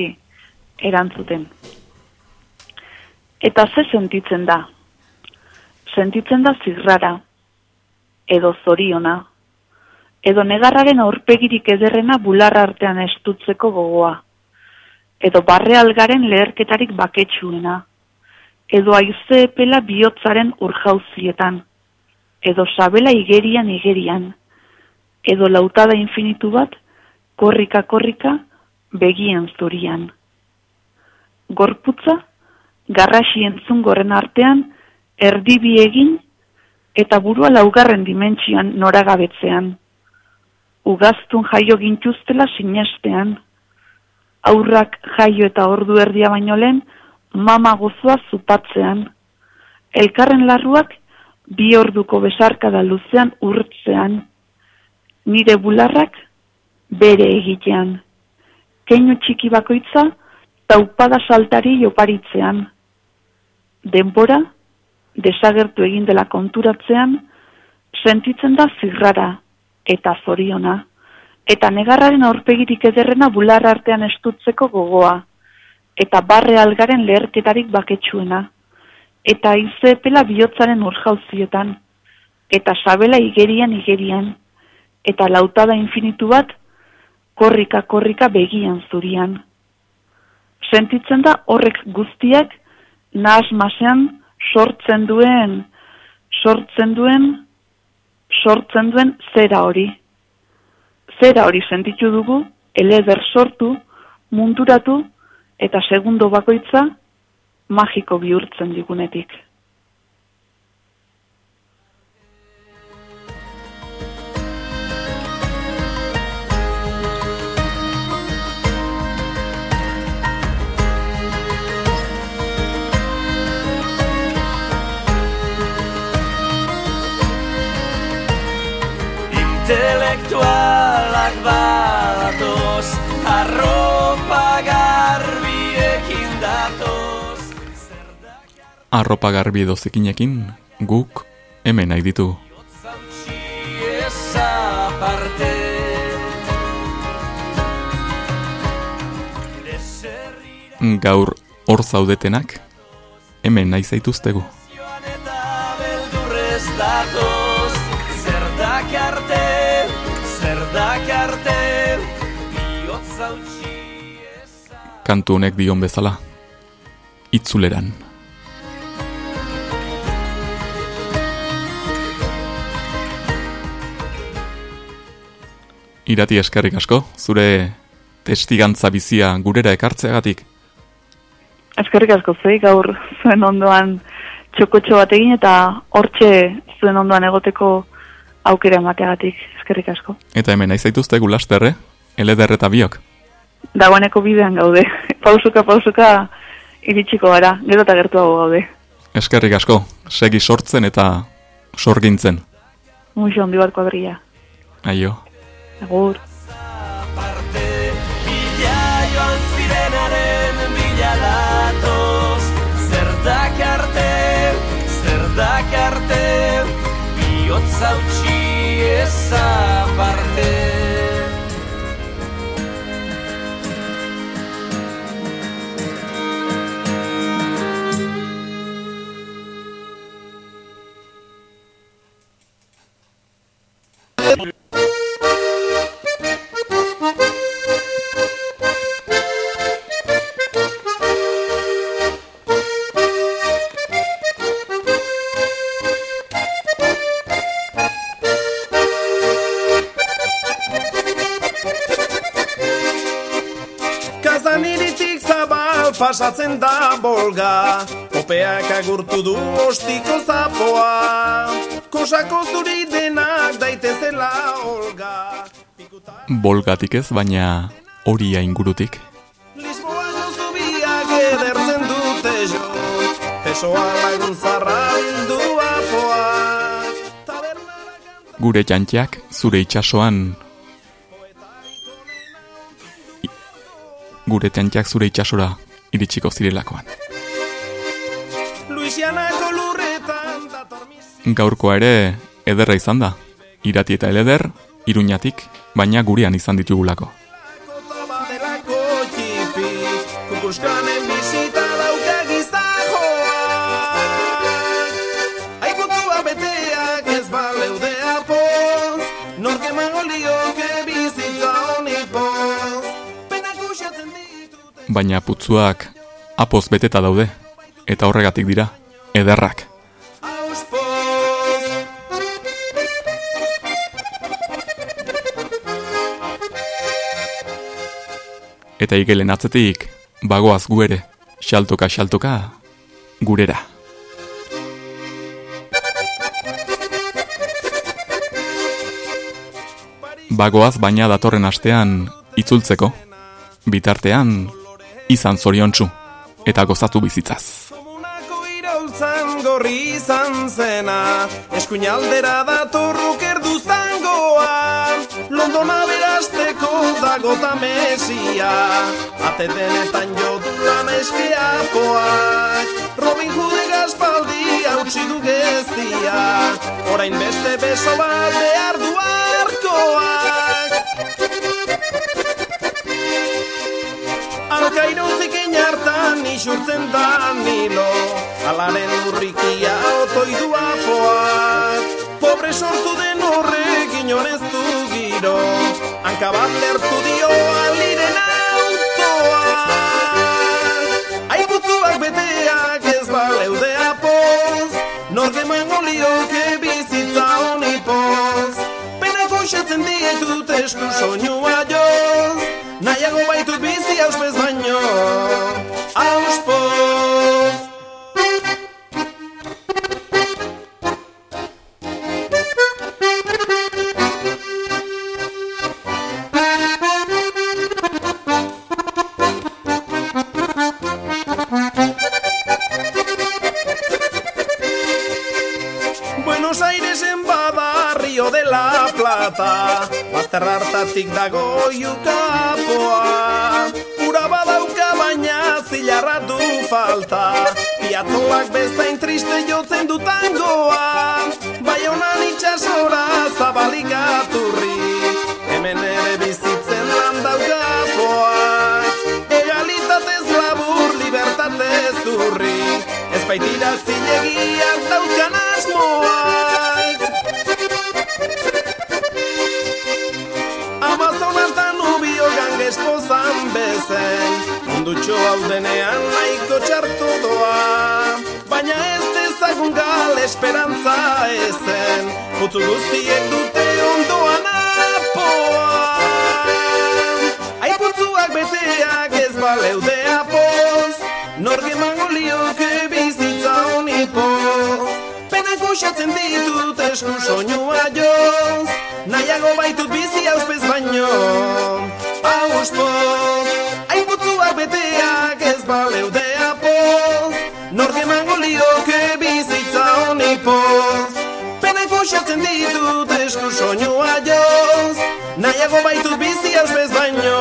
erantzuten. Eta ze sentitzen da? Sentitzen da zirrara, edo zoriona, edo negarraren aurpegirik ederrena bularra artean estutzeko gogoa, edo barre algaren leherketarik baketsuena, edo aize epela bihotzaren urjauzietan, edo sabela igerian igerian, edo lautada infinitu bat, korrika-korrika, begien zurian. Gorputza, garrasi entzun goren artean, erdibi egin, eta burua laugarren dimentsioan noragabetzean. Ugaztun jaio gintuztela sinestean. Aurrak jaio eta ordu erdia baino lehen, mama gozoa zupatzean. Elkarren larruak, bi orduko besarkada luzean urtzean. Nire bularrak, bere egitean. Keinu txiki bakoitza, taupada saltari joparitzean. Denbora, desagertu egin dela konturatzean, sentitzen da zirrara eta zoriona, eta negarraren aurpegirik ederrena bular artean estutzeko gogoa, eta barre algaren leherketarik baketsuena, eta izepela bihotzaren urjauzietan, eta sabela igerian igerian, eta lautada infinitu bat, korrika korrika begian zurian. Sentitzen da horrek guztiak nahas masean sortzen duen, sortzen duen, sortzen duen zera hori. Zera hori sentitu dugu, eleder sortu, munduratu eta segundo bakoitza magiko bihurtzen digunetik. Intelektualak badatoz Arropa garbi edo guk hemen nahi aparte Gaur hor zaudetenak hemen nahi zaituztegu. Zer dakarte, zer dakarte Biotz hautsi Kantu honek dion bezala. Itzuleran. Irati eskerrik asko, zure testigantza bizia gurera ekartzeagatik. Eskerrik asko zuei gaur zuen ondoan txokotxo bat egin eta hortxe zuen ondoan egoteko aukera emateagatik. Eskerrik asko. Eta hemen nahi zaituztegu lasterre, eleder eta biok. Dagoeneko bidean gaude. pausuka, pausuka iritsiko gara. Gero eta gertuago gaude. Eskerrik asko, segi sortzen eta sorgintzen. Muxo ondi bat kuadrilla. Aio. Agur. Bila joan zirenaren bila datoz Zer dakarte, zer dakarte Biotz hautsi ez Agurtu du ostiko zapoa. Kosako zuri denak daitezela olga. Bolgatik ez, baina horia ingurutik. Lisboa zubiak edertzen dute jo. Pesoa lagun zarraldu apoa. Gure txantxak zure itsasoan. Gure txantxak zure itsasora iritsiko zirelakoan. Gaurkoa ere ederra izan da. Irati eta eleder, iruñatik, baina gurean izan ditugulako. Baina putzuak apoz beteta daude, eta horregatik dira, ederrak. Eta igelen atzetik, bagoaz gu ere, xaltoka xaltoka, gurera. Bagoaz baina datorren astean itzultzeko, bitartean izan zoriontsu eta gozatu bizitzaz. Gorri izan zena. Eskuinaldera datorruk erdu zangoa. Londona berasteko dago ta mesia. Atetenetan jodula meskeapoak Robin Hood gaspaldi hautsi du geztia Orain beste beso bat behar du Alkairo zikin hartan isurtzen da nilo Alaren urrikia otoidu apoak Pobre sortu den horrek inorez giro. Hanka bat lertu dio aliren autoa. Aiputzuak beteak ez baleude apoz. Norge mangolioke bizitza honi poz. Penak usatzen dietut esku soinua joz. Nahiago baitut bizi auspez baino. Auspoz Putzu guztiek dute ondoan apoa Ai putzuak beteak ez baleude apoz. Norge emango lioke bizitza honi poz. Penak usatzen ditut esku soinua joz. Nahiago baitut bizi auspez baino. Auspoz Ai putzuak beteak ez baleude apoz. Norge emango lioke bizitza honi poz usatzen ditut esku soinua joz Nahiago baitut bizi auspez baino